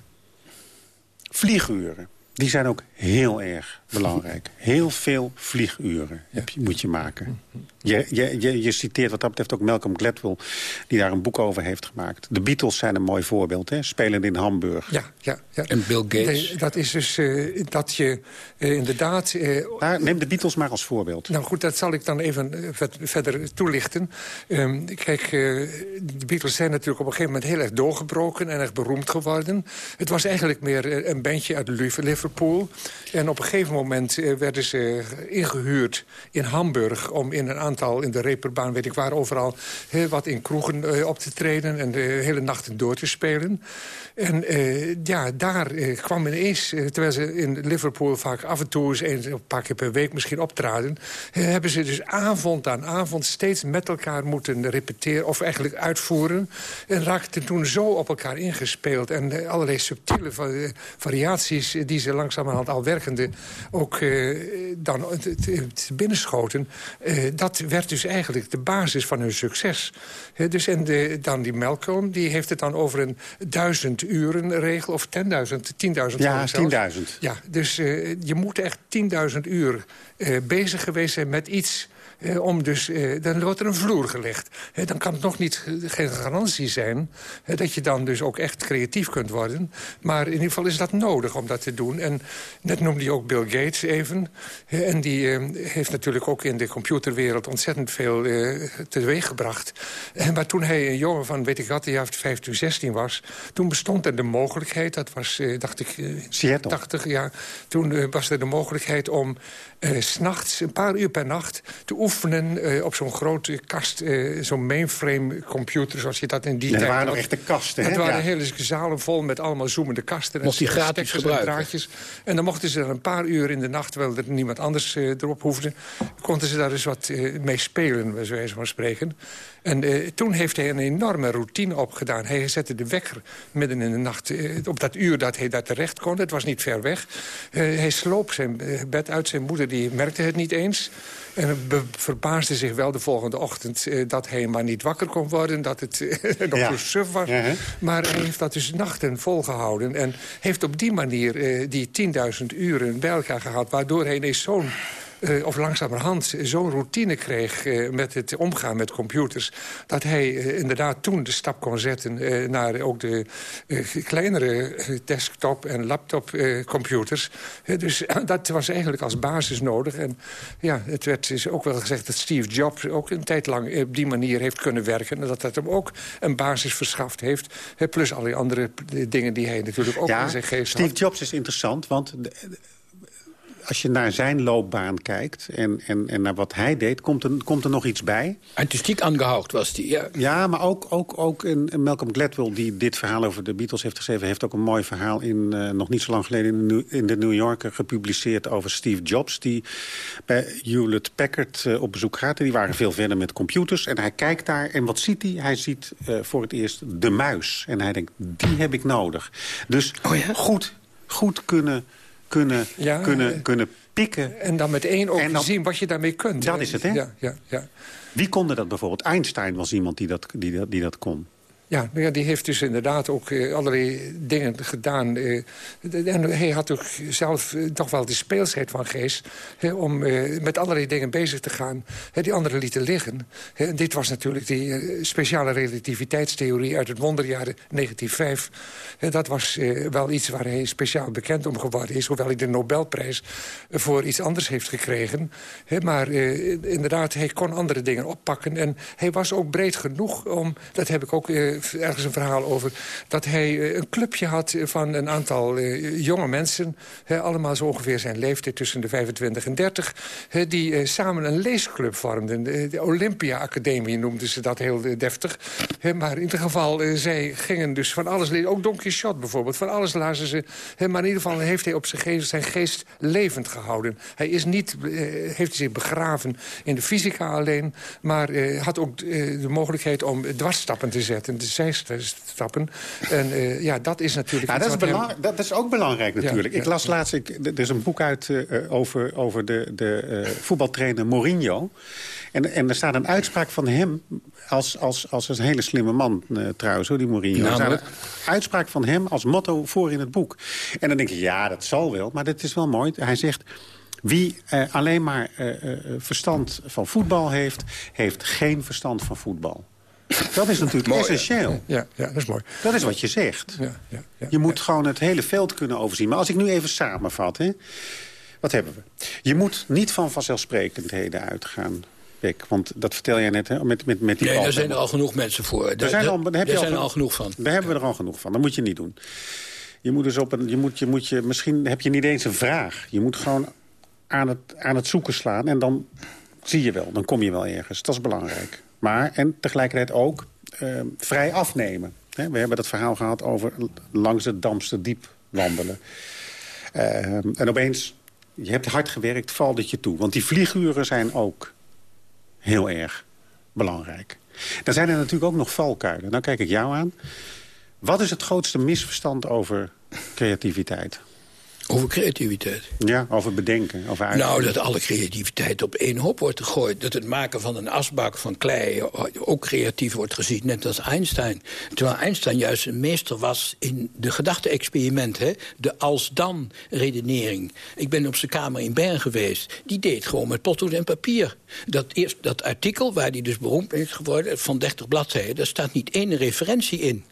Speaker 10: vlieguren. Die zijn ook heel erg belangrijk. Heel veel vlieguren heb je, moet je maken. Je, je, je, je, citeert wat dat betreft ook Malcolm Gladwell... die daar een boek over heeft gemaakt. De Beatles zijn een mooi voorbeeld, hè? spelen in Hamburg.
Speaker 11: Ja, ja, ja.
Speaker 12: En Bill Gates.
Speaker 11: dat is dus uh, dat je uh, inderdaad... Uh,
Speaker 10: neem de Beatles maar als voorbeeld.
Speaker 11: Nou goed, dat zal ik dan even verder toelichten. Um, kijk, de Beatles zijn natuurlijk op een gegeven moment... heel erg doorgebroken en erg beroemd geworden. Het was eigenlijk meer een bandje uit Liverpool. En op een gegeven moment werden ze ingehuurd in Hamburg... om in een aantal, in de reperbaan, weet ik waar, overal... wat in kroegen op te treden en de hele nachten door te spelen. En ja, daar kwam ineens, terwijl ze in Liverpool vaak af en toe eens een, een paar keer per week misschien optraden... hebben ze dus avond aan avond steeds met elkaar moeten repeteren... of eigenlijk uitvoeren. En raakten toen zo op elkaar ingespeeld. En allerlei subtiele variaties die ze langzamerhand al werkende... ook dan te binnenschoten. dat werd dus eigenlijk de basis van hun succes. dus en de, dan die Malcolm, die heeft het dan over een duizend urenregel of 10.000, 10.000
Speaker 10: Ja, 10.000.
Speaker 11: Ja, dus uh, je moet echt 10.000 uur bezig geweest zijn met iets eh, om dus, eh, dan wordt er een vloer gelegd. Eh, dan kan het nog niet geen garantie zijn... dat je dan dus ook echt creatief kunt worden. Maar in ieder geval is dat nodig om dat te doen. En net noemde je ook Bill Gates even. en die heeft natuurlijk ook in de computerwereld... ontzettend veel teweeg gebracht. En maar toen hij een jongen van, weet ik wat, jaar 15, 16 was... toen bestond er de mogelijkheid, dat was, dacht ik...
Speaker 10: Seattle.
Speaker 11: 80, ja. Toen was er de mogelijkheid om uh, s'nachts, een paar uur per nacht... te te oefenen eh, op zo'n grote kast. eh, zo'n mainframe computer, zoals je dat in die
Speaker 10: Ja,
Speaker 11: tijd
Speaker 10: waren
Speaker 11: had.
Speaker 10: nog echte kasten, hè?
Speaker 11: Het waren
Speaker 10: Ja.
Speaker 11: hele zalen vol met allemaal zoemende kasten. en
Speaker 12: Mocht die gratis
Speaker 11: stekkers en
Speaker 12: gebruiken.
Speaker 11: draadjes. En dan mochten ze er een paar uur in de nacht... terwijl er niemand anders eh, erop hoefde... konden ze daar eens wat mee spelen, bij wijze van spreken. En eh, toen heeft hij een enorme routine opgedaan. Hij zette de wekker midden in de nacht op dat uur dat hij daar terecht kon. Het was niet ver weg. Eh, hij sloop zijn bed uit. Zijn moeder die merkte het niet eens. En verbaasde zich wel de volgende ochtend eh, dat hij maar niet wakker kon worden. Dat het eh, nog
Speaker 10: Ja.
Speaker 11: zo suf was.
Speaker 10: Ja?
Speaker 11: Maar hij heeft dat dus nachten volgehouden. En heeft op die manier eh, die 10.000 uren bij elkaar gehad. Waardoor hij ineens zo'n... eh, of langzamerhand zo'n routine kreeg eh, met het omgaan met computers... dat hij eh, inderdaad toen de stap kon zetten naar ook de kleinere desktop- en laptopcomputers. Dus dat was eigenlijk als basis nodig. En ja, het werd dus ook wel gezegd dat Steve Jobs ook een tijd lang op die manier heeft kunnen werken. En dat dat hem ook een basis verschaft heeft. Plus alle andere dingen die hij natuurlijk ook in zijn geest
Speaker 10: Steve. Jobs is interessant, want de- de- als je naar zijn loopbaan kijkt... en, en, en naar wat hij deed, komt er, komt er nog iets bij.
Speaker 12: Artistiek aangehaucht was die, ja.
Speaker 10: Ja, maar ook, ook, ook in, in Malcolm Gladwell, die dit verhaal over de Beatles heeft geschreven... heeft ook een mooi verhaal in, eh, nog niet zo lang geleden in de, New, in de New Yorker gepubliceerd... over Steve Jobs, die bij Hewlett Packard eh, op bezoek gaat. En die waren veel verder met computers. En hij kijkt daar en wat ziet hij? Hij ziet eh, voor het eerst de muis. En hij denkt, die heb ik nodig. Dus goed, goed kunnen, kunnen,
Speaker 11: Ja,
Speaker 10: kunnen, kunnen pikken.
Speaker 11: En dan met één ook
Speaker 10: dan-
Speaker 11: zien wat je daarmee kunt.
Speaker 10: Dat
Speaker 11: hè.
Speaker 10: is het, hè?
Speaker 11: Ja, ja, ja.
Speaker 10: Wie konde dat bijvoorbeeld? Einstein was iemand die dat, die dat, die dat kon.
Speaker 11: Ja, nou ja, die heeft dus inderdaad ook eh, allerlei dingen gedaan. eh, en hij had ook zelf eh, toch wel de speelsheid van geest... om met allerlei dingen bezig te gaan die anderen lieten liggen. En dit was natuurlijk die speciale relativiteitstheorie... uit het wonderjaren 1905. Hè, dat was wel iets waar hij speciaal bekend om geworden is... hoewel hij de Nobelprijs voor iets anders heeft gekregen. Maar inderdaad, hij kon andere dingen oppakken. En hij was ook breed genoeg om... dat heb ik ook ergens een verhaal over... dat hij eh, een clubje had van een aantal eh, jonge mensen... allemaal zo ongeveer zijn leeftijd tussen de 25 en 30... hè, die eh, samen een leesclub vormden. De, Olympia Academie noemden ze dat heel deftig. Maar in ieder geval, zij gingen dus van alles lezen. Ook Don Quixote bijvoorbeeld, van alles lazen ze. Maar in ieder geval heeft hij op zijn geest, zijn geest levend gehouden. Hij is niet, heeft zich begraven in de fysica alleen... maar had ook de mogelijkheid om dwarsstappen te zetten... de zijstappen. En eh, ja, dat is natuurlijk...
Speaker 10: Ja,
Speaker 11: iets
Speaker 10: dat, is
Speaker 11: hem-
Speaker 10: dat, is ook belangrijk natuurlijk.
Speaker 11: ja,
Speaker 10: ik las laatst, ik, er is een boek uit eh, over, over de, de eh, voetbaltrainer Mourinho. En, en er staat een uitspraak van hem, als, als, als een hele slimme man trouwens, hoor, die Mourinho. Er staat een uitspraak van hem als motto voor in het boek. En dan denk je, ja, dat zal wel, maar dat is wel mooi. Hij zegt... Wie alleen maar verstand van voetbal heeft... heeft geen verstand van voetbal. Dat is natuurlijk
Speaker 12: Mooi,
Speaker 10: essentieel.
Speaker 11: Ja, ja, dat is mooi.
Speaker 10: Dat is wat je zegt.
Speaker 11: Ja, ja, ja.
Speaker 10: Je moet gewoon het hele veld kunnen overzien. Maar als ik nu even samenvat, hè, wat hebben we? Je moet niet van vanzelfsprekendheden uitgaan. Beck, want dat vertel jij net hè, met, met, met die
Speaker 12: Nee, daar zijn er al genoeg mensen voor.
Speaker 10: Daar zijn, al, daar heb je al
Speaker 12: zijn er al
Speaker 10: genoeg-
Speaker 12: genoeg van.
Speaker 10: Daar hebben we er al genoeg van. Dat moet je niet doen. Je moet dus op een, je moet, je moet je, misschien heb je niet eens een vraag. Je moet gewoon aan het, aan het zoeken slaan en dan zie je wel. Dan kom je wel ergens. Dat is belangrijk. Maar, en tegelijkertijd ook eh, vrij afnemen. We hebben dat verhaal gehad over langs het Damster diep wandelen. Eh, en opeens, je hebt hard gewerkt, valt het je toe. Want die vlieguren zijn ook heel erg belangrijk. Dan zijn er natuurlijk ook nog valkuilen. Nou kijk ik jou aan. Wat is het grootste misverstand over creativiteit?
Speaker 12: Over creativiteit.
Speaker 10: Ja, over bedenken, over
Speaker 12: Nou,
Speaker 10: uitvoeren.
Speaker 12: dat alle creativiteit op één hoop wordt gegooid. Dat het maken van een asbak van klei ook creatief wordt gezien, net als Einstein. Terwijl Einstein juist een meester was in de gedachte-experiment, de als-dan-redenering. Ik ben op zijn kamer in Bern geweest. Die deed gewoon met potlood en papier. Dat, eerst, dat artikel, waar hij dus beroemd is geworden, van 30 bladzijden... daar staat niet één referentie in.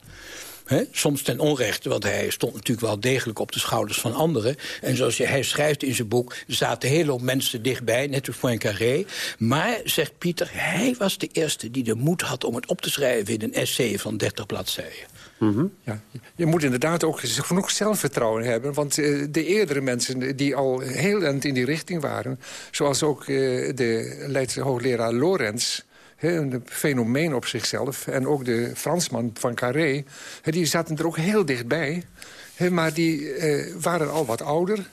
Speaker 12: Hè? Soms ten onrechte, want hij stond natuurlijk wel degelijk op de schouders van anderen. En zoals hij schrijft in zijn boek, zaten hele hoop mensen dichtbij, net als Poincaré. Maar, zegt Pieter, hij was de eerste die de moed had om het op te schrijven in een essay van 30 bladzijden.
Speaker 11: ja. Je moet inderdaad ook genoeg zelfvertrouwen hebben. Want uh, de eerdere mensen die al heel eind in die richting waren... zoals ook uh, de Leidse hoogleraar Lorenz een fenomeen op zichzelf. En ook de Fransman van Carré, die zaten er ook heel dichtbij. maar die uh, waren al wat ouder.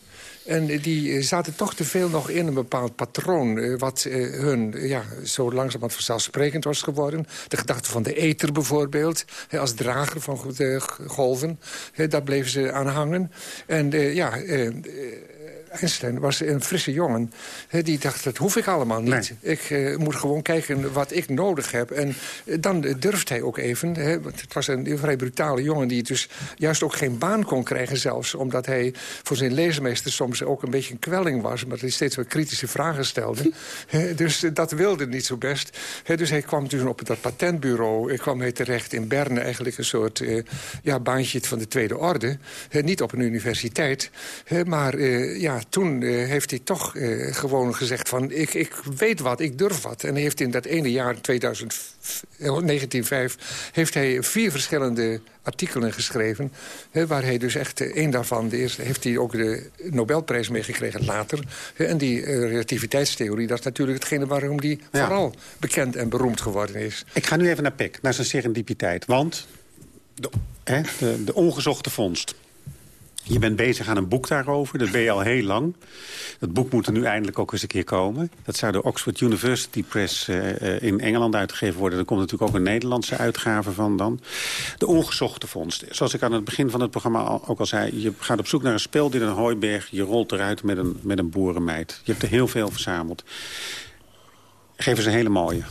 Speaker 11: En die eh, zaten toch te veel nog in een bepaald patroon... Eh, wat hun ja, zo langzamerhand vanzelfsprekend was geworden. De gedachte van de ether bijvoorbeeld, als drager van golven. Daar bleven ze aan hangen. En ja... Einstein was een frisse jongen. die dacht, dat hoef ik allemaal niet. Ik uh, moet gewoon kijken wat ik nodig heb. En uh, dan durft hij ook even. Hè, want het was een vrij brutale jongen die dus juist ook geen baan kon krijgen zelfs. Omdat hij voor zijn leesmeester soms ook een beetje een kwelling was. Omdat hij steeds wat kritische vragen stelde. dus uh, dat wilde niet zo best. dus hij kwam dus op dat patentbureau. Ik kwam hij terecht in Berne. Eigenlijk een soort ja, baantje van de tweede orde. niet op een universiteit. maar ja, toen uh, heeft hij toch uh, gewoon gezegd van... Ik, ik weet wat, ik durf wat. En hij heeft in dat ene jaar, 2000, 1905... heeft hij vier verschillende artikelen geschreven... Hè, waar hij dus echt, één eh, daarvan, de eerste, heeft hij ook de Nobelprijs meegekregen later. Hè, en die relativiteitstheorie, dat is natuurlijk hetgene waarom die ja. vooral bekend en beroemd geworden is.
Speaker 10: Ik ga nu even naar Peck, naar zijn serendipiteit. Want de, hè, de, de ongezochte vondst. Je bent bezig aan een boek daarover. Dat ben je al heel lang. Dat boek moet er nu eindelijk ook eens een keer komen. Dat zou de Oxford University Press uh, in Engeland uitgegeven worden. Er komt natuurlijk ook een Nederlandse uitgave van dan. De ongezochte vondst. Zoals ik aan het begin van het programma ook al zei... je gaat op zoek naar een speld in een hooiberg. Je rolt eruit met een, met een boerenmeid. Je hebt er heel veel verzameld. Geef eens een hele mooie.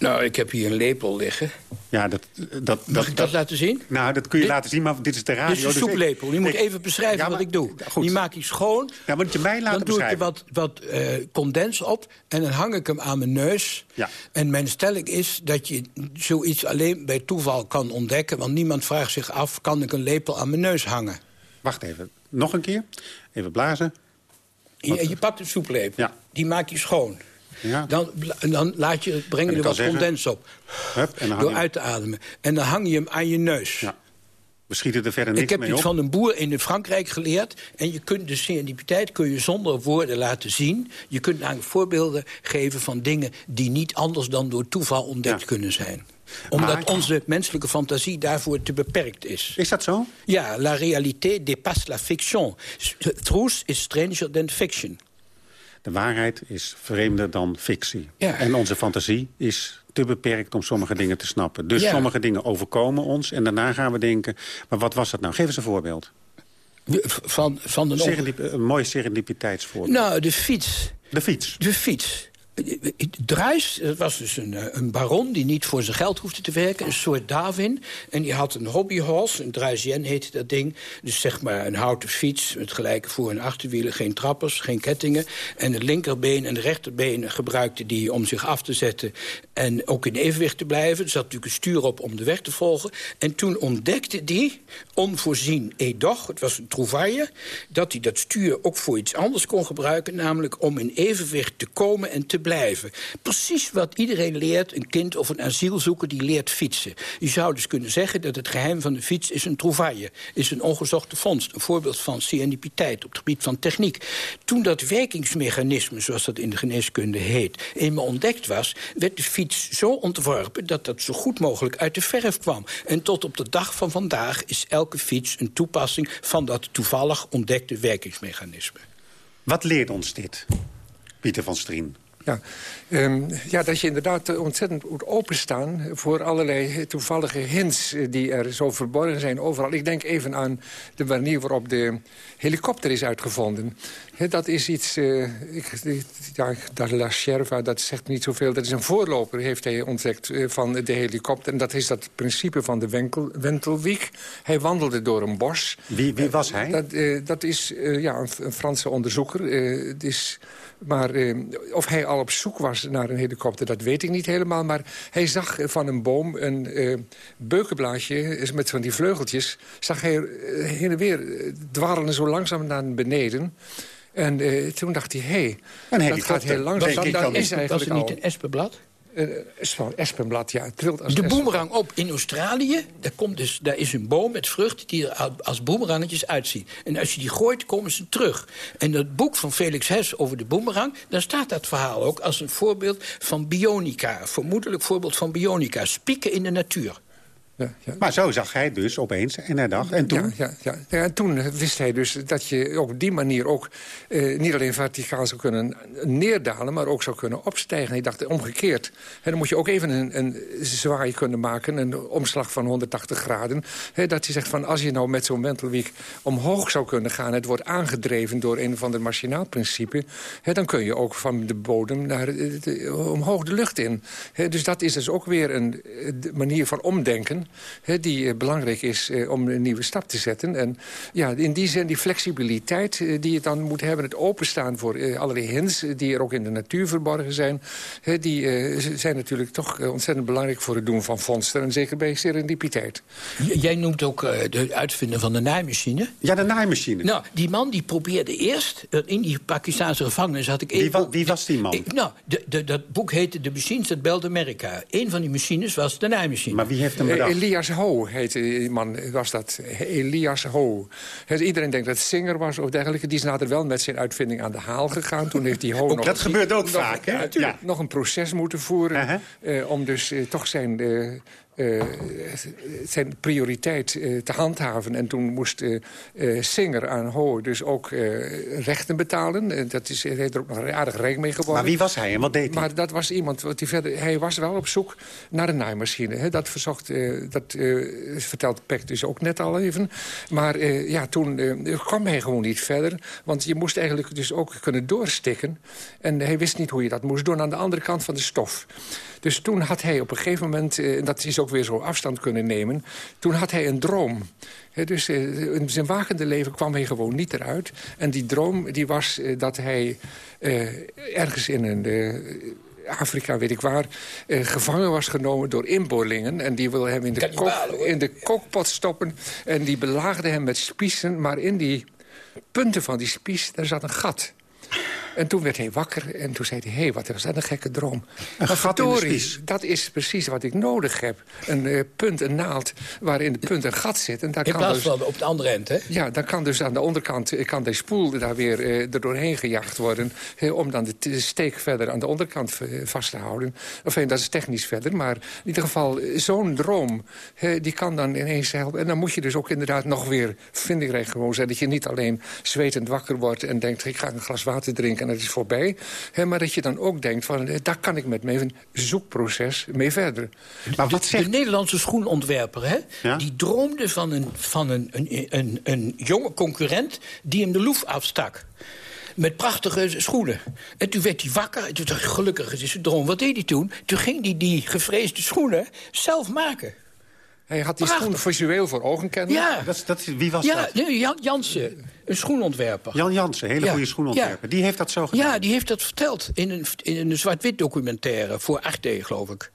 Speaker 12: Nou, ik heb hier een lepel liggen.
Speaker 10: Ja, dat, dat,
Speaker 12: Mag ik dat, laten zien?
Speaker 10: Nou, dat kun je laten zien, maar dit is de radio.
Speaker 12: Dit is een dus soeplepel. Ik, je moet ik, even beschrijven ja, maar, wat ik doe. Goed. Die maak ik schoon.
Speaker 10: Ja, moet je mij laten
Speaker 12: Dan doe ik er wat, wat uh, condens op en dan hang ik hem aan mijn neus.
Speaker 10: Ja.
Speaker 12: En mijn stelling is dat je zoiets alleen bij toeval kan ontdekken. Want niemand vraagt zich af, kan ik een lepel aan mijn neus hangen?
Speaker 10: Wacht even. Nog een keer. Even blazen.
Speaker 12: Je, je pakt een soeplepel.
Speaker 10: Ja.
Speaker 12: Die maak je schoon.
Speaker 10: Ja.
Speaker 12: Dan, dan laat je, breng je er wat zeggen, condens op.
Speaker 10: Hup, en dan
Speaker 12: door
Speaker 10: je...
Speaker 12: uit te ademen. En dan hang je hem aan je neus.
Speaker 10: Ja. We schieten er verder niks
Speaker 12: Ik heb
Speaker 10: mee op.
Speaker 12: van een boer in Frankrijk geleerd. En je kunt de serendipiteit kun je zonder woorden laten zien. Je kunt namelijk voorbeelden geven van dingen... die niet anders dan door toeval ontdekt
Speaker 10: Ja.
Speaker 12: kunnen zijn omdat
Speaker 10: Maar-
Speaker 12: onze menselijke fantasie daarvoor te beperkt is.
Speaker 10: Is dat zo?
Speaker 12: Ja, la réalité dépasse la fiction. Truth is stranger than fiction.
Speaker 10: De waarheid is vreemder dan fictie.
Speaker 12: Ja.
Speaker 10: En onze fantasie is te beperkt om sommige dingen te snappen. Dus
Speaker 12: Ja.
Speaker 10: sommige dingen overkomen ons en daarna gaan we denken... maar wat was dat nou? Geef eens een voorbeeld.
Speaker 12: Van, van de
Speaker 10: Serendip- een mooi serendipiteitsvoorbeeld.
Speaker 12: Nou, de fiets.
Speaker 10: De fiets.
Speaker 12: De fiets. Druis, dat was dus een, eh, een baron die niet voor zijn geld hoefde te werken. Een soort Darwin. En die had een hobbyhorse, een Druisien heette dat ding. Dus zeg maar een houten fiets met gelijke voor- en achterwielen. Geen trappers, geen kettingen. En het linkerbeen en de rechterbeen gebruikte die om zich af te zetten. En ook in evenwicht te blijven. Er zat natuurlijk een stuur op om de weg te volgen. En toen ontdekte die, onvoorzien edoch, het was een trouvaille... dat hij dat stuur ook voor iets anders kon gebruiken... namelijk om in evenwicht te komen en te blijven. Precies wat iedereen leert, een kind of een asielzoeker... die leert fietsen. Je zou dus kunnen zeggen dat het geheim van de fiets is een trouvaille. Is een ongezochte vondst. Een voorbeeld van serendipiteit op het gebied van techniek. Toen dat werkingsmechanisme, zoals dat in de geneeskunde heet... eenmaal ontdekt was, werd de fiets zo ontworpen... dat dat zo goed mogelijk uit de verf kwam. En tot op de dag van vandaag is elke fiets een toepassing... van dat toevallig ontdekte werkingsmechanisme.
Speaker 10: Wat leert ons dit, Pieter van Strien?
Speaker 11: Ja, ehm, ja, dat je inderdaad eh, ontzettend moet openstaan... voor allerlei toevallige hints eh, die er zo verborgen zijn overal. Ik denk even aan de manier waarop de helikopter is uitgevonden. Dat is iets... eh, ik, ja, dat La Sherva, dat zegt niet zoveel. Dat is een voorloper, heeft hij ontdekt, eh, van de helikopter. En dat is dat principe van de Wenkel, Wentelwiek. Hij wandelde door een bos.
Speaker 10: Wie, wie was hij?
Speaker 11: Dat, eh, dat is eh, ja, een, een Franse onderzoeker. Eh, het is, maar eh, of hij al op zoek was naar een helikopter, dat weet ik niet helemaal. Maar hij zag van een boom een eh beukenblaadje is met van die vleugeltjes... zag hij eh, heen en weer eh, dwarrelen zo langzaam naar beneden... En eh, toen dacht hij, hé, hey, dat
Speaker 10: helikopter.
Speaker 11: gaat heel langzaam. Dat, is
Speaker 12: Was
Speaker 11: eigenlijk
Speaker 12: het niet
Speaker 11: al...
Speaker 12: een espenblad?
Speaker 11: Uh, espenblad, ja. Het trilt als
Speaker 12: de boemerang op in Australië, daar, komt dus, daar is een boom met vruchten die er als boemerangetjes uitzien. En als je die gooit, komen ze terug. En dat boek van Felix Hess over de boemerang... daar staat dat verhaal ook als een voorbeeld van bionica. Vermoedelijk voorbeeld van bionica. Spieken in de natuur.
Speaker 10: Ja, ja. Maar zo zag hij dus opeens en hij dacht. En toen?
Speaker 11: Ja, ja, ja. en toen wist hij dus dat je op die manier ook... Eh, niet alleen verticaal zou kunnen neerdalen... maar ook zou kunnen opstijgen. Hij dacht omgekeerd. En dan moet je ook even een, een zwaai kunnen maken. Een omslag van 180 graden. dat hij zegt van als je nou met zo'n wentelwiek omhoog zou kunnen gaan... het wordt aangedreven door een of ander machinaal principe... dan kun je ook van de bodem naar omhoog de lucht in. dus dat is dus ook weer een manier van omdenken die eh, belangrijk is eh, om een nieuwe stap te zetten. En ja, in die zin die flexibiliteit eh, die je dan moet hebben... het openstaan voor allerlei hints die er ook in de natuur verborgen zijn... die zijn natuurlijk toch ontzettend belangrijk voor het doen van vondsten. En zeker bij serendipiteit.
Speaker 12: jij noemt ook de uitvinder van de naaimachine.
Speaker 10: Ja, de naaimachine.
Speaker 12: Nou, die man die probeerde eerst... in die Pakistanse gevangenis had ik
Speaker 10: even... Wie, wie was die man?
Speaker 12: nou, de, de, dat boek heette De Machines dat belde Amerika. Een van die machines was de naaimachine.
Speaker 10: Maar wie heeft hem bedacht?
Speaker 11: Elias Ho heette die man, was dat. Elias Ho. Iedereen denkt dat het Singer was of dergelijke. Die is nader wel met zijn uitvinding aan de haal gegaan. Toen heeft die Ho nog...
Speaker 10: Dat gebeurt ook vaak, hè?
Speaker 11: Ja, nog een proces moeten voeren... Uh, om dus uh, toch zijn... Uh, uh, zijn prioriteit uh, te handhaven. En toen moest uh, Singer aan Ho dus ook rechten betalen. dat is, hij heeft er ook nog aardig rijk mee geworden.
Speaker 10: Maar wie was hij en wat deed hij?
Speaker 11: Maar dat was iemand, wat hij, verder, hij was wel op zoek naar een naaimachine. Hè. Dat, verzocht, dat vertelt Peck dus ook net al even. Maar ja, toen kwam hij gewoon niet verder. Want je moest eigenlijk dus ook kunnen doorstikken. En hij wist niet hoe je dat moest doen aan de andere kant van de stof. Dus toen had hij op een gegeven moment, en eh, dat is ook weer zo afstand kunnen nemen... toen had hij een droom. dus uh, in zijn wakende leven kwam hij gewoon niet eruit. En die droom die was uh, dat hij ergens in een... Afrika, weet ik waar, gevangen was genomen door inboorlingen. En die wilden hem in de, kok, in de kookpot stoppen. En die belaagden hem met spiezen. Maar in die punten van die spies, daar zat een gat. En toen werd hij wakker en toen zei hij... hé, hey, wat was dat een gekke droom.
Speaker 10: Een gat
Speaker 11: Dat is precies wat ik nodig heb. Een uh, punt, een naald, waarin de punt een gat zit. En daar
Speaker 12: In
Speaker 11: kan
Speaker 12: plaats
Speaker 11: dus,
Speaker 12: van op de andere end, hè?
Speaker 11: Ja, dan kan dus aan de onderkant eh, kan de spoel daar weer uh, er doorheen gejaagd worden... Uh, om dan de steek verder aan de onderkant vast te houden. Enfin, dat is technisch verder, maar in ieder geval... zo'n droom, die kan dan ineens helpen. En dan moet je dus ook inderdaad nog weer vindingrijk gewoon zijn... dat je niet alleen zwetend wakker wordt en denkt... ik ga een glas water drinken en het is voorbij. Hè, maar dat je dan ook denkt, van, eh, daar kan ik met mijn zoekproces mee verder.
Speaker 12: Maar wat zegt... De Nederlandse schoenontwerper, hè, die droomde van, een, van een, een, een, een jonge concurrent... die hem de loef afstak met prachtige schoenen. En toen werd hij wakker. En toen dacht gelukkig, het is een droom. Wat deed hij toen? Toen ging hij die gevreesde schoenen zelf maken.
Speaker 11: Hij had die schoen visueel voor ogen kennen.
Speaker 12: Ja.
Speaker 10: Dat, dat, wie was
Speaker 12: ja,
Speaker 10: dat?
Speaker 12: Jan Jansen, een schoenontwerper.
Speaker 10: Jan Jansen, hele
Speaker 12: ja.
Speaker 10: goede schoenontwerper. Die heeft dat zo gedaan?
Speaker 12: Ja, die heeft dat verteld in een, in een zwart-wit documentaire voor Arte, geloof ik.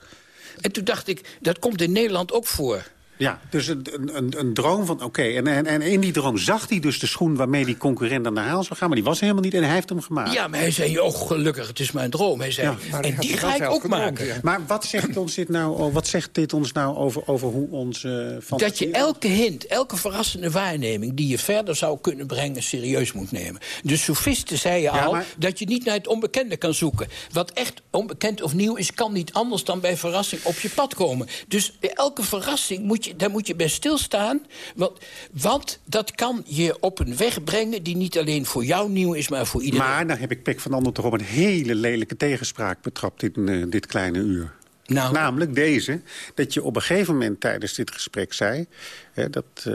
Speaker 12: En toen dacht ik, dat komt in Nederland ook voor.
Speaker 10: Ja, dus een, een, een droom van, oké. En, en, en in die droom zag hij dus de schoen waarmee die concurrent aan de haal zou gaan. Maar die was helemaal niet en hij heeft hem gemaakt.
Speaker 12: Ja, maar hij zei, oh gelukkig, het is mijn droom. Hij zei,
Speaker 10: Ja.
Speaker 12: en die ga ik ook maken.
Speaker 10: Maar wat zegt, ons dit nou, wat zegt dit ons nou over, over hoe onze fantasie...
Speaker 12: Dat je elke hint, elke verrassende waarneming... die je verder zou kunnen brengen, serieus moet nemen. De sofisten zeiden
Speaker 10: Ja,
Speaker 12: al
Speaker 10: maar-
Speaker 12: dat je niet naar het onbekende kan zoeken. Wat echt onbekend of nieuw is, kan niet anders dan bij verrassing op je pad komen. Dus elke verrassing moet je, daar moet je bij stilstaan. Want, want dat kan je op een weg brengen die niet alleen voor jou nieuw is, maar voor iedereen.
Speaker 10: Maar dan heb ik Pek van Ander toch op een hele lelijke tegenspraak betrapt in eh, dit kleine uur.
Speaker 12: Nou.
Speaker 10: Namelijk deze, dat je op een gegeven moment tijdens dit gesprek zei... Hè, dat, eh,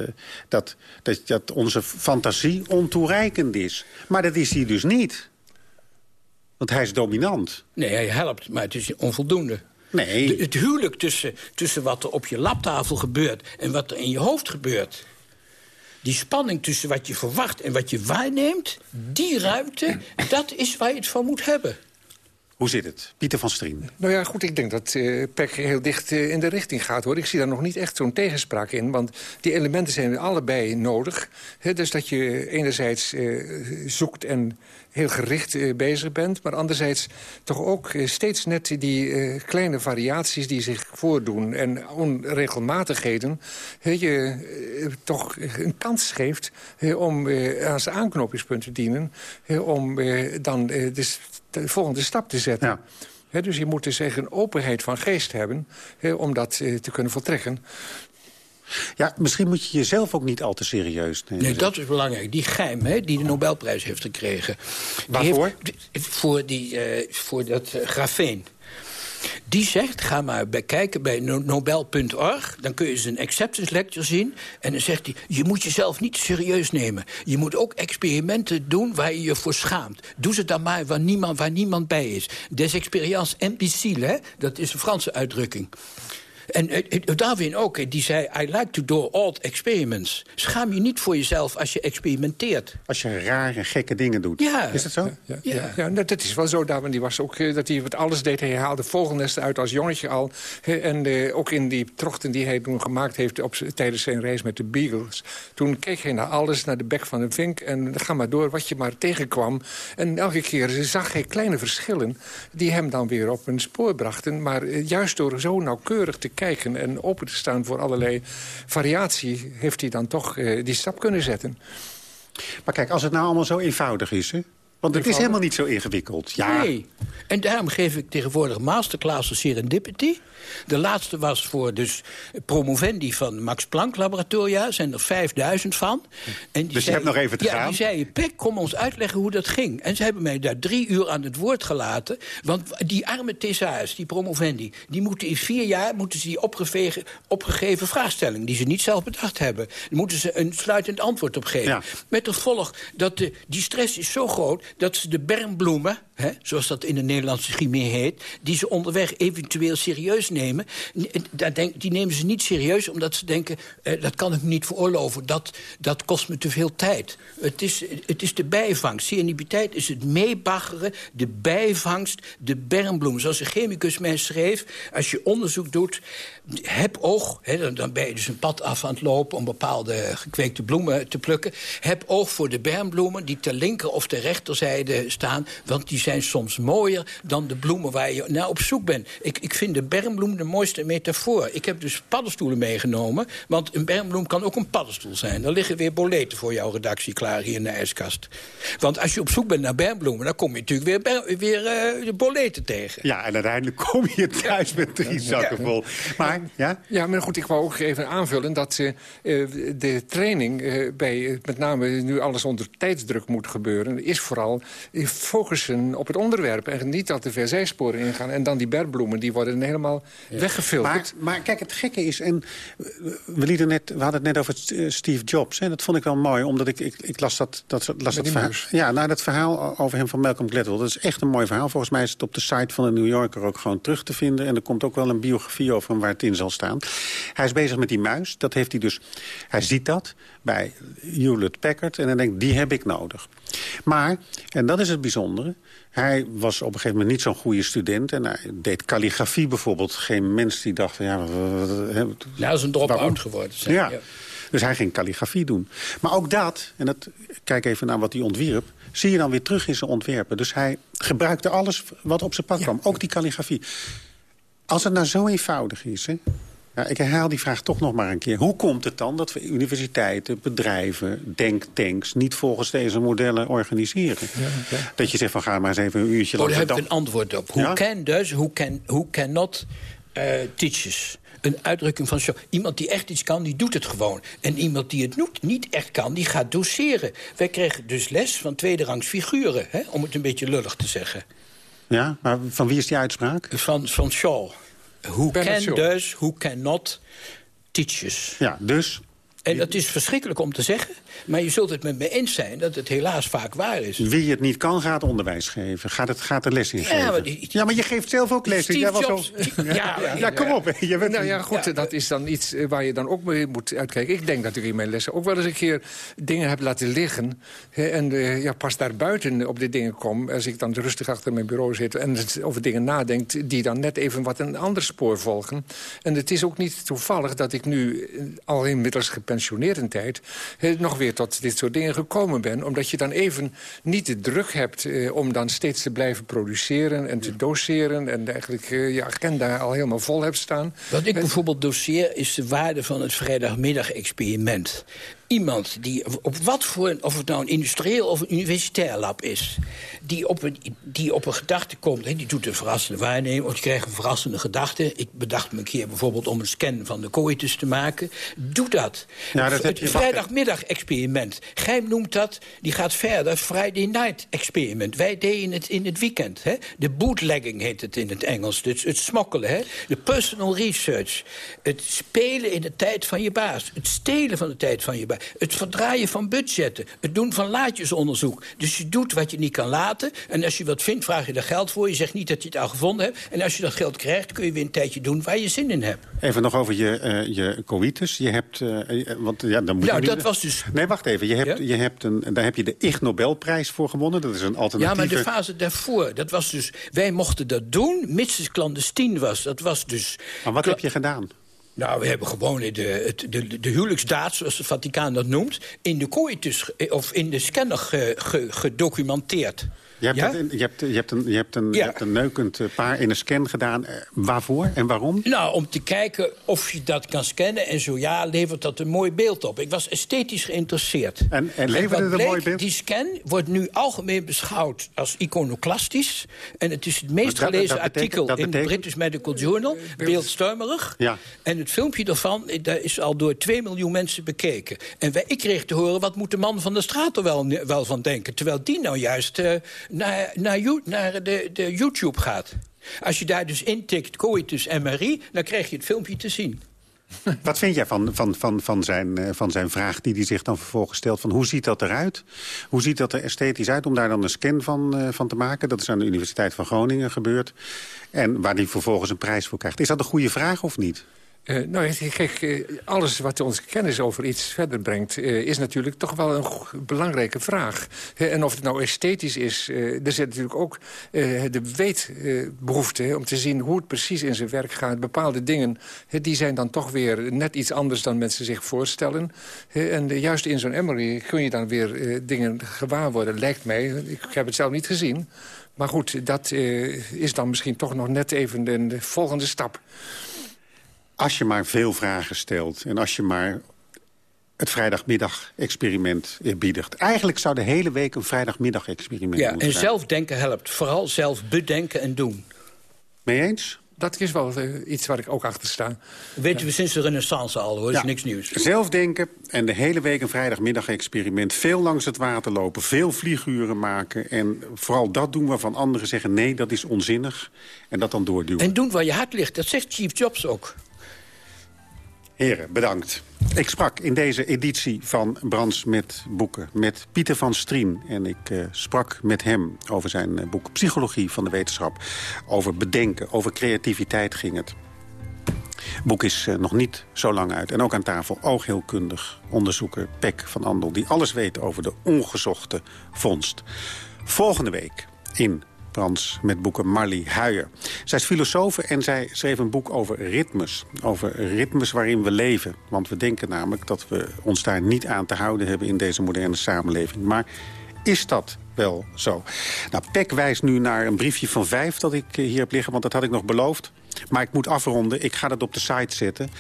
Speaker 10: dat, dat, dat onze fantasie ontoereikend is. Maar dat is hij dus niet. Want hij is dominant.
Speaker 12: Nee, hij helpt, maar het is onvoldoende.
Speaker 10: Nee.
Speaker 12: Het huwelijk tussen, tussen wat er op je laptafel gebeurt... en wat er in je hoofd gebeurt... die spanning tussen wat je verwacht en wat je waarneemt... die ruimte, dat is waar je het van moet hebben.
Speaker 10: Hoe zit het? Pieter van Strien.
Speaker 11: Nou ja, goed, ik denk dat uh, PEC heel dicht uh, in de richting gaat, hoor. Ik zie daar nog niet echt zo'n tegenspraak in, want die elementen zijn allebei nodig. He, dus dat je enerzijds uh, zoekt en heel gericht bezig bent... maar anderzijds toch ook steeds net die kleine variaties die zich voordoen... en onregelmatigheden je toch een kans geeft om als aanknopingspunt te dienen... om dan dus de volgende stap te zetten. Ja. dus je moet dus echt een openheid van geest hebben om dat te kunnen voltrekken.
Speaker 10: Ja, misschien moet je jezelf ook niet al te serieus nemen.
Speaker 12: Nee, dat is belangrijk. Die geheim, hè, die de Nobelprijs heeft gekregen.
Speaker 10: Waarvoor?
Speaker 12: Heeft, voor, die, uh, voor dat uh, grafeen. Die zegt, ga maar bekijken bij nobel.org. Dan kun je zijn acceptance lecture zien. En dan zegt hij, je moet jezelf niet serieus nemen. Je moet ook experimenten doen waar je je voor schaamt. Doe ze dan maar waar niemand, waar niemand bij is. Des expériences imbéciles, dat is een Franse uitdrukking. En uh, Darwin ook, die zei... I like to do odd experiments. Schaam je niet voor jezelf als je experimenteert.
Speaker 10: Als je rare, gekke dingen doet.
Speaker 12: Ja.
Speaker 10: Is dat zo?
Speaker 11: Ja, ja. ja. ja dat is wel zo. Darwin die was ook, dat hij wat alles deed. Hij haalde vogelnesten uit als jongetje al. En uh, ook in die trochten die hij toen gemaakt heeft... Op, tijdens zijn reis met de Beagles. Toen keek hij naar alles, naar de bek van een vink. En ga maar door wat je maar tegenkwam. En elke keer zag hij kleine verschillen... die hem dan weer op een spoor brachten. Maar uh, juist door zo nauwkeurig te kijken en open te staan voor allerlei variatie... heeft hij dan toch uh, die stap kunnen zetten.
Speaker 10: Maar kijk, als het nou allemaal zo eenvoudig is... Hè? Want het is helemaal niet zo ingewikkeld. Ja.
Speaker 12: Nee. En daarom geef ik tegenwoordig masterclasses serendipity. De laatste was voor dus promovendi van Max Planck Laboratoria. Er zijn er 5000 van.
Speaker 10: En die dus je hebt nog even te
Speaker 12: ja,
Speaker 10: gaan?
Speaker 12: die zei, Pek, kom ons uitleggen hoe dat ging. En ze hebben mij daar drie uur aan het woord gelaten. Want die arme thesa's, die promovendi... die moeten in vier jaar moeten ze die opgegeven, opgegeven vraagstelling... die ze niet zelf bedacht hebben... moeten ze een sluitend antwoord op geven. Ja. Met het gevolg dat de, die stress is zo groot... dat de bermbloemen, hè, zoals dat in de Nederlandse chemie heet... die ze onderweg eventueel serieus nemen... die nemen ze niet serieus omdat ze denken... Eh, dat kan ik niet veroorloven, dat, dat kost me te veel tijd. Het is, het is de bijvangst. Serendipiteit is het meebaggeren, de bijvangst, de bermbloem. Zoals een chemicus mij schreef, als je onderzoek doet... heb oog, hè, dan, dan ben je dus een pad af aan het lopen... om bepaalde gekweekte bloemen te plukken. Heb oog voor de bermbloemen die ter linker of ter rechterzijde staan... want die zijn soms mooier dan de bloemen waar je naar op zoek bent. Ik, ik vind de bermbloem de mooiste metafoor. Ik heb dus paddenstoelen meegenomen, want een bermbloem kan ook een paddenstoel zijn. Er liggen weer boleten voor jouw redactie klaar hier in de ijskast. Want als je op zoek bent naar bermbloemen... dan kom je natuurlijk weer, weer uh, de boleten tegen.
Speaker 10: Ja, en uiteindelijk kom je thuis ja. met drie zakken ja. vol. Maar, ja?
Speaker 11: Ja, maar goed, ik wou ook even aanvullen... dat uh, de training uh, bij met name nu alles onder tijdsdruk moet gebeuren... is vooral focussen op het onderwerp. En niet dat de verzijsporen ingaan. En dan die bergbloemen, die worden helemaal ja. weggefilterd.
Speaker 10: Maar, maar, kijk, het gekke is... en we, lieten net, we hadden het net over Steve Jobs. Hè, dat vond ik wel mooi, omdat ik, ik, ik las dat, dat, las dat verhaal. Ja, nou, dat verhaal over hem van Malcolm Gladwell. Dat is echt een mooi verhaal. Volgens mij is het op de site van de New Yorker ook gewoon terug te vinden. En er komt ook wel een biografie over hem waar het in zal staan. Hij is bezig met die muis. Dat heeft hij dus... Hij ziet dat bij Hewlett Packard. En hij denkt, die heb ik nodig. Maar, en dat is het bijzondere... Hij was op een gegeven moment niet zo'n goede student. En hij deed kalligrafie bijvoorbeeld. Geen mens die dacht... Ja,
Speaker 12: nou, dat is een drop-out geworden. Zeg.
Speaker 10: Ja. ja. Dus hij ging kalligrafie doen. Maar ook dat, en dat, kijk even naar wat hij ontwierp... zie je dan weer terug in zijn ontwerpen. Dus hij gebruikte alles wat op zijn pad kwam. Ook die kalligrafie. Als het nou zo eenvoudig is... Hè, ja, ik herhaal die vraag toch nog maar een keer. Hoe komt het dan dat we universiteiten, bedrijven, denktanks... niet volgens deze modellen organiseren? Ja, okay. Dat je zegt van ga maar eens even een uurtje
Speaker 12: lang...
Speaker 10: Oh,
Speaker 12: daar heb ik een antwoord op. Hoe ja? can dus, hoe can, who cannot uh, teaches? Een uitdrukking van zo. Iemand die echt iets kan, die doet het gewoon. En iemand die het niet, niet echt kan, die gaat doseren. Wij kregen dus les van tweederangs figuren, hè, om het een beetje lullig te zeggen.
Speaker 10: Ja, maar van wie is die uitspraak?
Speaker 12: Van, van Shaw. Who can dus, who cannot teaches.
Speaker 10: Ja, dus
Speaker 12: En dat is verschrikkelijk om te zeggen. Maar je zult het met me eens zijn dat het helaas vaak waar is.
Speaker 10: Wie het niet kan, gaat onderwijs geven. Gaat, het, gaat er les in
Speaker 12: Ja,
Speaker 10: geven.
Speaker 12: maar die-
Speaker 10: ja, maar je geeft zelf ook les.
Speaker 12: Steve
Speaker 10: Jij was
Speaker 12: Jobs-
Speaker 10: al-
Speaker 12: Ja,
Speaker 10: ja,
Speaker 12: ja,
Speaker 10: kom op. Je bent
Speaker 11: Nou ja, goed, dat is dan iets eh, waar je dan ook mee moet uitkijken. Ik denk dat ik in mijn lessen ook wel eens een keer dingen heb laten liggen. Hè, en eh, ja, pas daar buiten op de dingen kom... als ik dan rustig achter mijn bureau zit en over dingen nadenk... die dan net even wat een ander spoor volgen. En het is ook niet toevallig dat ik nu, eh, al inmiddels gepensioneerd een tijd... nog weer tot dit soort dingen gekomen ben. Omdat je dan even niet de druk hebt eh, om dan steeds te blijven produceren... en te doseren en eigenlijk eh, je agenda al helemaal vol hebt staan.
Speaker 12: Wat ik bijvoorbeeld doseer is de waarde van het vrijdagmiddag-experiment. Iemand die op wat voor, of het nou een industrieel of een universitair lab is... die op een, die op een gedachte komt, hè, die doet een verrassende waarneming... of die krijgt een verrassende gedachte. Ik bedacht me een keer bijvoorbeeld om een scan van de coitus te maken. Doe dat.
Speaker 10: Ja, dat
Speaker 12: het vrijdagmiddag-experiment. Gijm noemt dat, die gaat verder, Friday night-experiment. Wij deden het in het weekend. Hè? De bootlegging heet het in het Engels. Dus het smokkelen, hè? de personal research. Het spelen in de tijd van je baas. Het stelen van de tijd van je baas. Het verdraaien van budgetten. Het doen van laadjesonderzoek. Dus je doet wat je niet kan laten. En als je wat vindt, vraag je daar geld voor. Je zegt niet dat je het al gevonden hebt. En als je dat geld krijgt, kun je weer een tijdje doen waar je zin in hebt.
Speaker 10: Even nog over je, eh, je coitus. Je hebt, eh, eh, want, ja, dan moet
Speaker 12: Nou,
Speaker 10: je
Speaker 12: dat was dus-
Speaker 10: Nee, wacht even. Je hebt,
Speaker 12: Ja?
Speaker 10: je hebt een, daar heb je de Ig Nobelprijs voor gewonnen. Dat is een
Speaker 12: Ja,
Speaker 10: alternatieve...
Speaker 12: maar de fase daarvoor, dat was dus... Wij mochten dat doen, mits het clandestien was. Dat was dus...
Speaker 10: Maar wat heb je gedaan?
Speaker 12: Nou, we hebben gewoon de, de, de huwelijksdaad, zoals het Vaticaan dat noemt... in de coitus, ge- of in de scanner ge- ge- gedocumenteerd.
Speaker 10: Je hebt,
Speaker 12: Ja?
Speaker 10: het in- je hebt, je hebt, een, je hebt, een, je
Speaker 12: Ja.
Speaker 10: hebt een neukend eh, paar in een scan gedaan. Eh, waarvoor en waarom?
Speaker 12: Nou, om te kijken of je dat kan scannen. En zo ja, levert dat een mooi beeld op. Ik was esthetisch geïnteresseerd.
Speaker 10: En, en leverde het een mooi beeld?
Speaker 12: Die scan wordt nu algemeen beschouwd als iconoclastisch. En het is het meest
Speaker 10: dat-
Speaker 12: gelezen
Speaker 10: dat betekent-
Speaker 12: artikel
Speaker 10: dat
Speaker 12: in de
Speaker 10: betekent-
Speaker 12: British Medical Journal. Beeldstuimerig.
Speaker 10: Ja.
Speaker 12: En het filmpje daarvan eh, dat is al door 2 miljoen mensen bekeken. En wij, ik kreeg te horen, wat moet de man van de straat er wel, wel van denken? Terwijl die nou juist eh, naar, naar, naar de, de YouTube gaat. Als je daar dus intikt coitus MRI, dan krijg je het filmpje te zien.
Speaker 10: Wat vind jij van, van, van, van, zijn, eh, van zijn vraag die hij zich dan vervolgens stelt? Van hoe ziet dat eruit? Hoe ziet dat er esthetisch uit om daar dan een scan van, eh, van te maken? Dat is aan de Universiteit van Groningen gebeurd. En waar hij vervolgens een prijs voor krijgt. Is dat een goede vraag of niet?
Speaker 11: Eh, nou, kijk, eh, alles wat onze kennis over iets verder brengt... eh, is natuurlijk toch wel een belangrijke vraag. En of het nou esthetisch is... er zit natuurlijk ook de weetbehoefte om te zien hoe het precies in zijn werk gaat. Bepaalde dingen, die zijn dan toch weer net iets anders dan mensen zich voorstellen. En juist in zo'n MRI kun je dan weer dingen gewaar worden, lijkt mij. Ik heb het zelf niet gezien. Maar goed, dat is dan misschien toch nog net even de volgende stap.
Speaker 10: Als je maar veel vragen stelt en als je maar het vrijdagmiddag-experiment eerbiedigt. Eigenlijk zou de hele week een vrijdagmiddag-experiment
Speaker 12: Ja,
Speaker 10: moeten
Speaker 12: en
Speaker 10: zijn.
Speaker 12: zelf denken helpt. Vooral zelf bedenken en doen.
Speaker 10: Mee eens?
Speaker 11: Dat is wel eh, iets waar ik ook achter sta.
Speaker 12: Weten we sinds de renaissance al, hoor.
Speaker 10: Ja.
Speaker 12: is niks nieuws.
Speaker 10: Zelf denken en de hele week een vrijdagmiddag-experiment. Veel langs het water lopen, veel vlieguren maken. En vooral dat doen waarvan anderen zeggen... nee, dat is onzinnig. En dat dan doorduwen.
Speaker 12: En doen waar je hart ligt. Dat zegt Chief Jobs ook.
Speaker 10: Heren, bedankt. Ik sprak in deze editie van Brands met Boeken met Pieter van Strien. En ik eh, sprak met hem over zijn eh, boek Psychologie van de Wetenschap. Over bedenken, over creativiteit ging het. Het boek is eh, nog niet zo lang uit. En ook aan tafel oogheelkundig onderzoeker Pek van Andel... die alles weet over de ongezochte vondst. Volgende week in Brands met boeken Marley Huijer. Zij is filosoof en zij schreef een boek over ritmes. Over ritmes waarin we leven. Want we denken namelijk dat we ons daar niet aan te houden hebben... in deze moderne samenleving. Maar is dat wel zo? Nou, Pek wijst nu naar een briefje van vijf dat ik eh, hier heb liggen... want dat had ik nog beloofd. Maar ik moet afronden. Ik ga dat op de site zetten.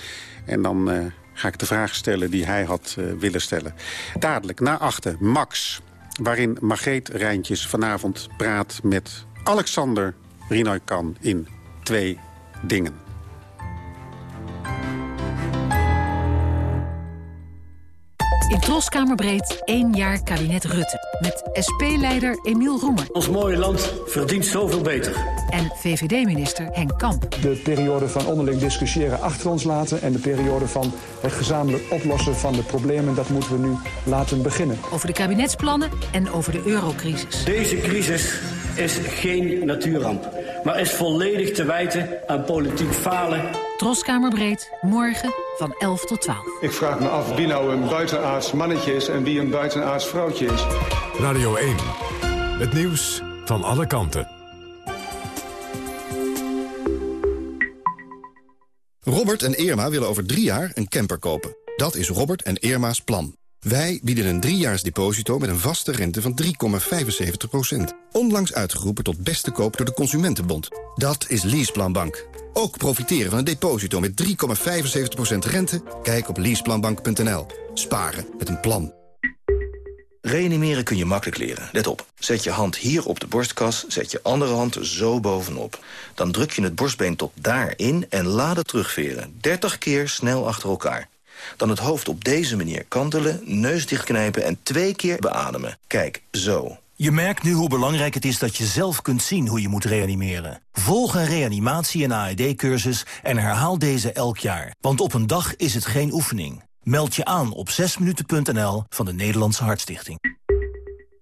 Speaker 10: En dan eh, ga ik de vraag stellen die hij had eh, willen stellen. Dadelijk, na achter, Max waarin Margreet Rijntjes vanavond praat met Alexander Rinoy-Kan in Twee Dingen.
Speaker 13: In Troskamerbreed één jaar kabinet Rutte. Met SP-leider Emiel Roemer.
Speaker 14: Ons mooie land verdient zoveel beter.
Speaker 13: En VVD-minister Henk Kamp.
Speaker 15: De periode van onderling discussiëren achter ons laten... en de periode van het gezamenlijk oplossen van de problemen... dat moeten we nu laten beginnen.
Speaker 13: Over de kabinetsplannen en over de eurocrisis.
Speaker 14: Deze crisis is geen natuurramp, maar is volledig te wijten aan politiek falen.
Speaker 13: Troskamerbreed, morgen van 11 tot 12.
Speaker 15: Ik vraag me af wie nou een buitenaards mannetje is en wie een buitenaards vrouwtje is.
Speaker 9: Radio 1. Het nieuws van alle kanten.
Speaker 16: Robert en Irma willen over drie jaar een camper kopen. Dat is Robert en Irma's plan. Wij bieden een driejaars deposito met een vaste rente van 3,75%. Onlangs uitgeroepen tot beste koop door de Consumentenbond. Dat is Leaseplanbank. Ook profiteren van een deposito met 3,75% rente? Kijk op leaseplanbank.nl. Sparen met een plan.
Speaker 17: Reanimeren kun je makkelijk leren. Let op. Zet je hand hier op de borstkas, zet je andere hand zo bovenop. Dan druk je het borstbeen tot daarin en laat het terugveren. 30 keer snel achter elkaar. Dan het hoofd op deze manier kantelen, neus dichtknijpen en twee keer beademen. Kijk, zo.
Speaker 5: Je merkt nu hoe belangrijk het is dat je zelf kunt zien hoe je moet reanimeren. Volg een reanimatie- en AED-cursus en herhaal deze elk jaar. Want op een dag is het geen oefening. Meld je aan op 6minuten.nl van de Nederlandse Hartstichting.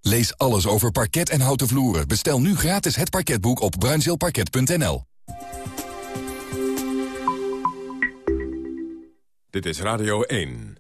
Speaker 18: Lees alles over parket en houten vloeren. Bestel nu gratis het parketboek op bruinzeelparket.nl.
Speaker 9: Dit is Radio 1.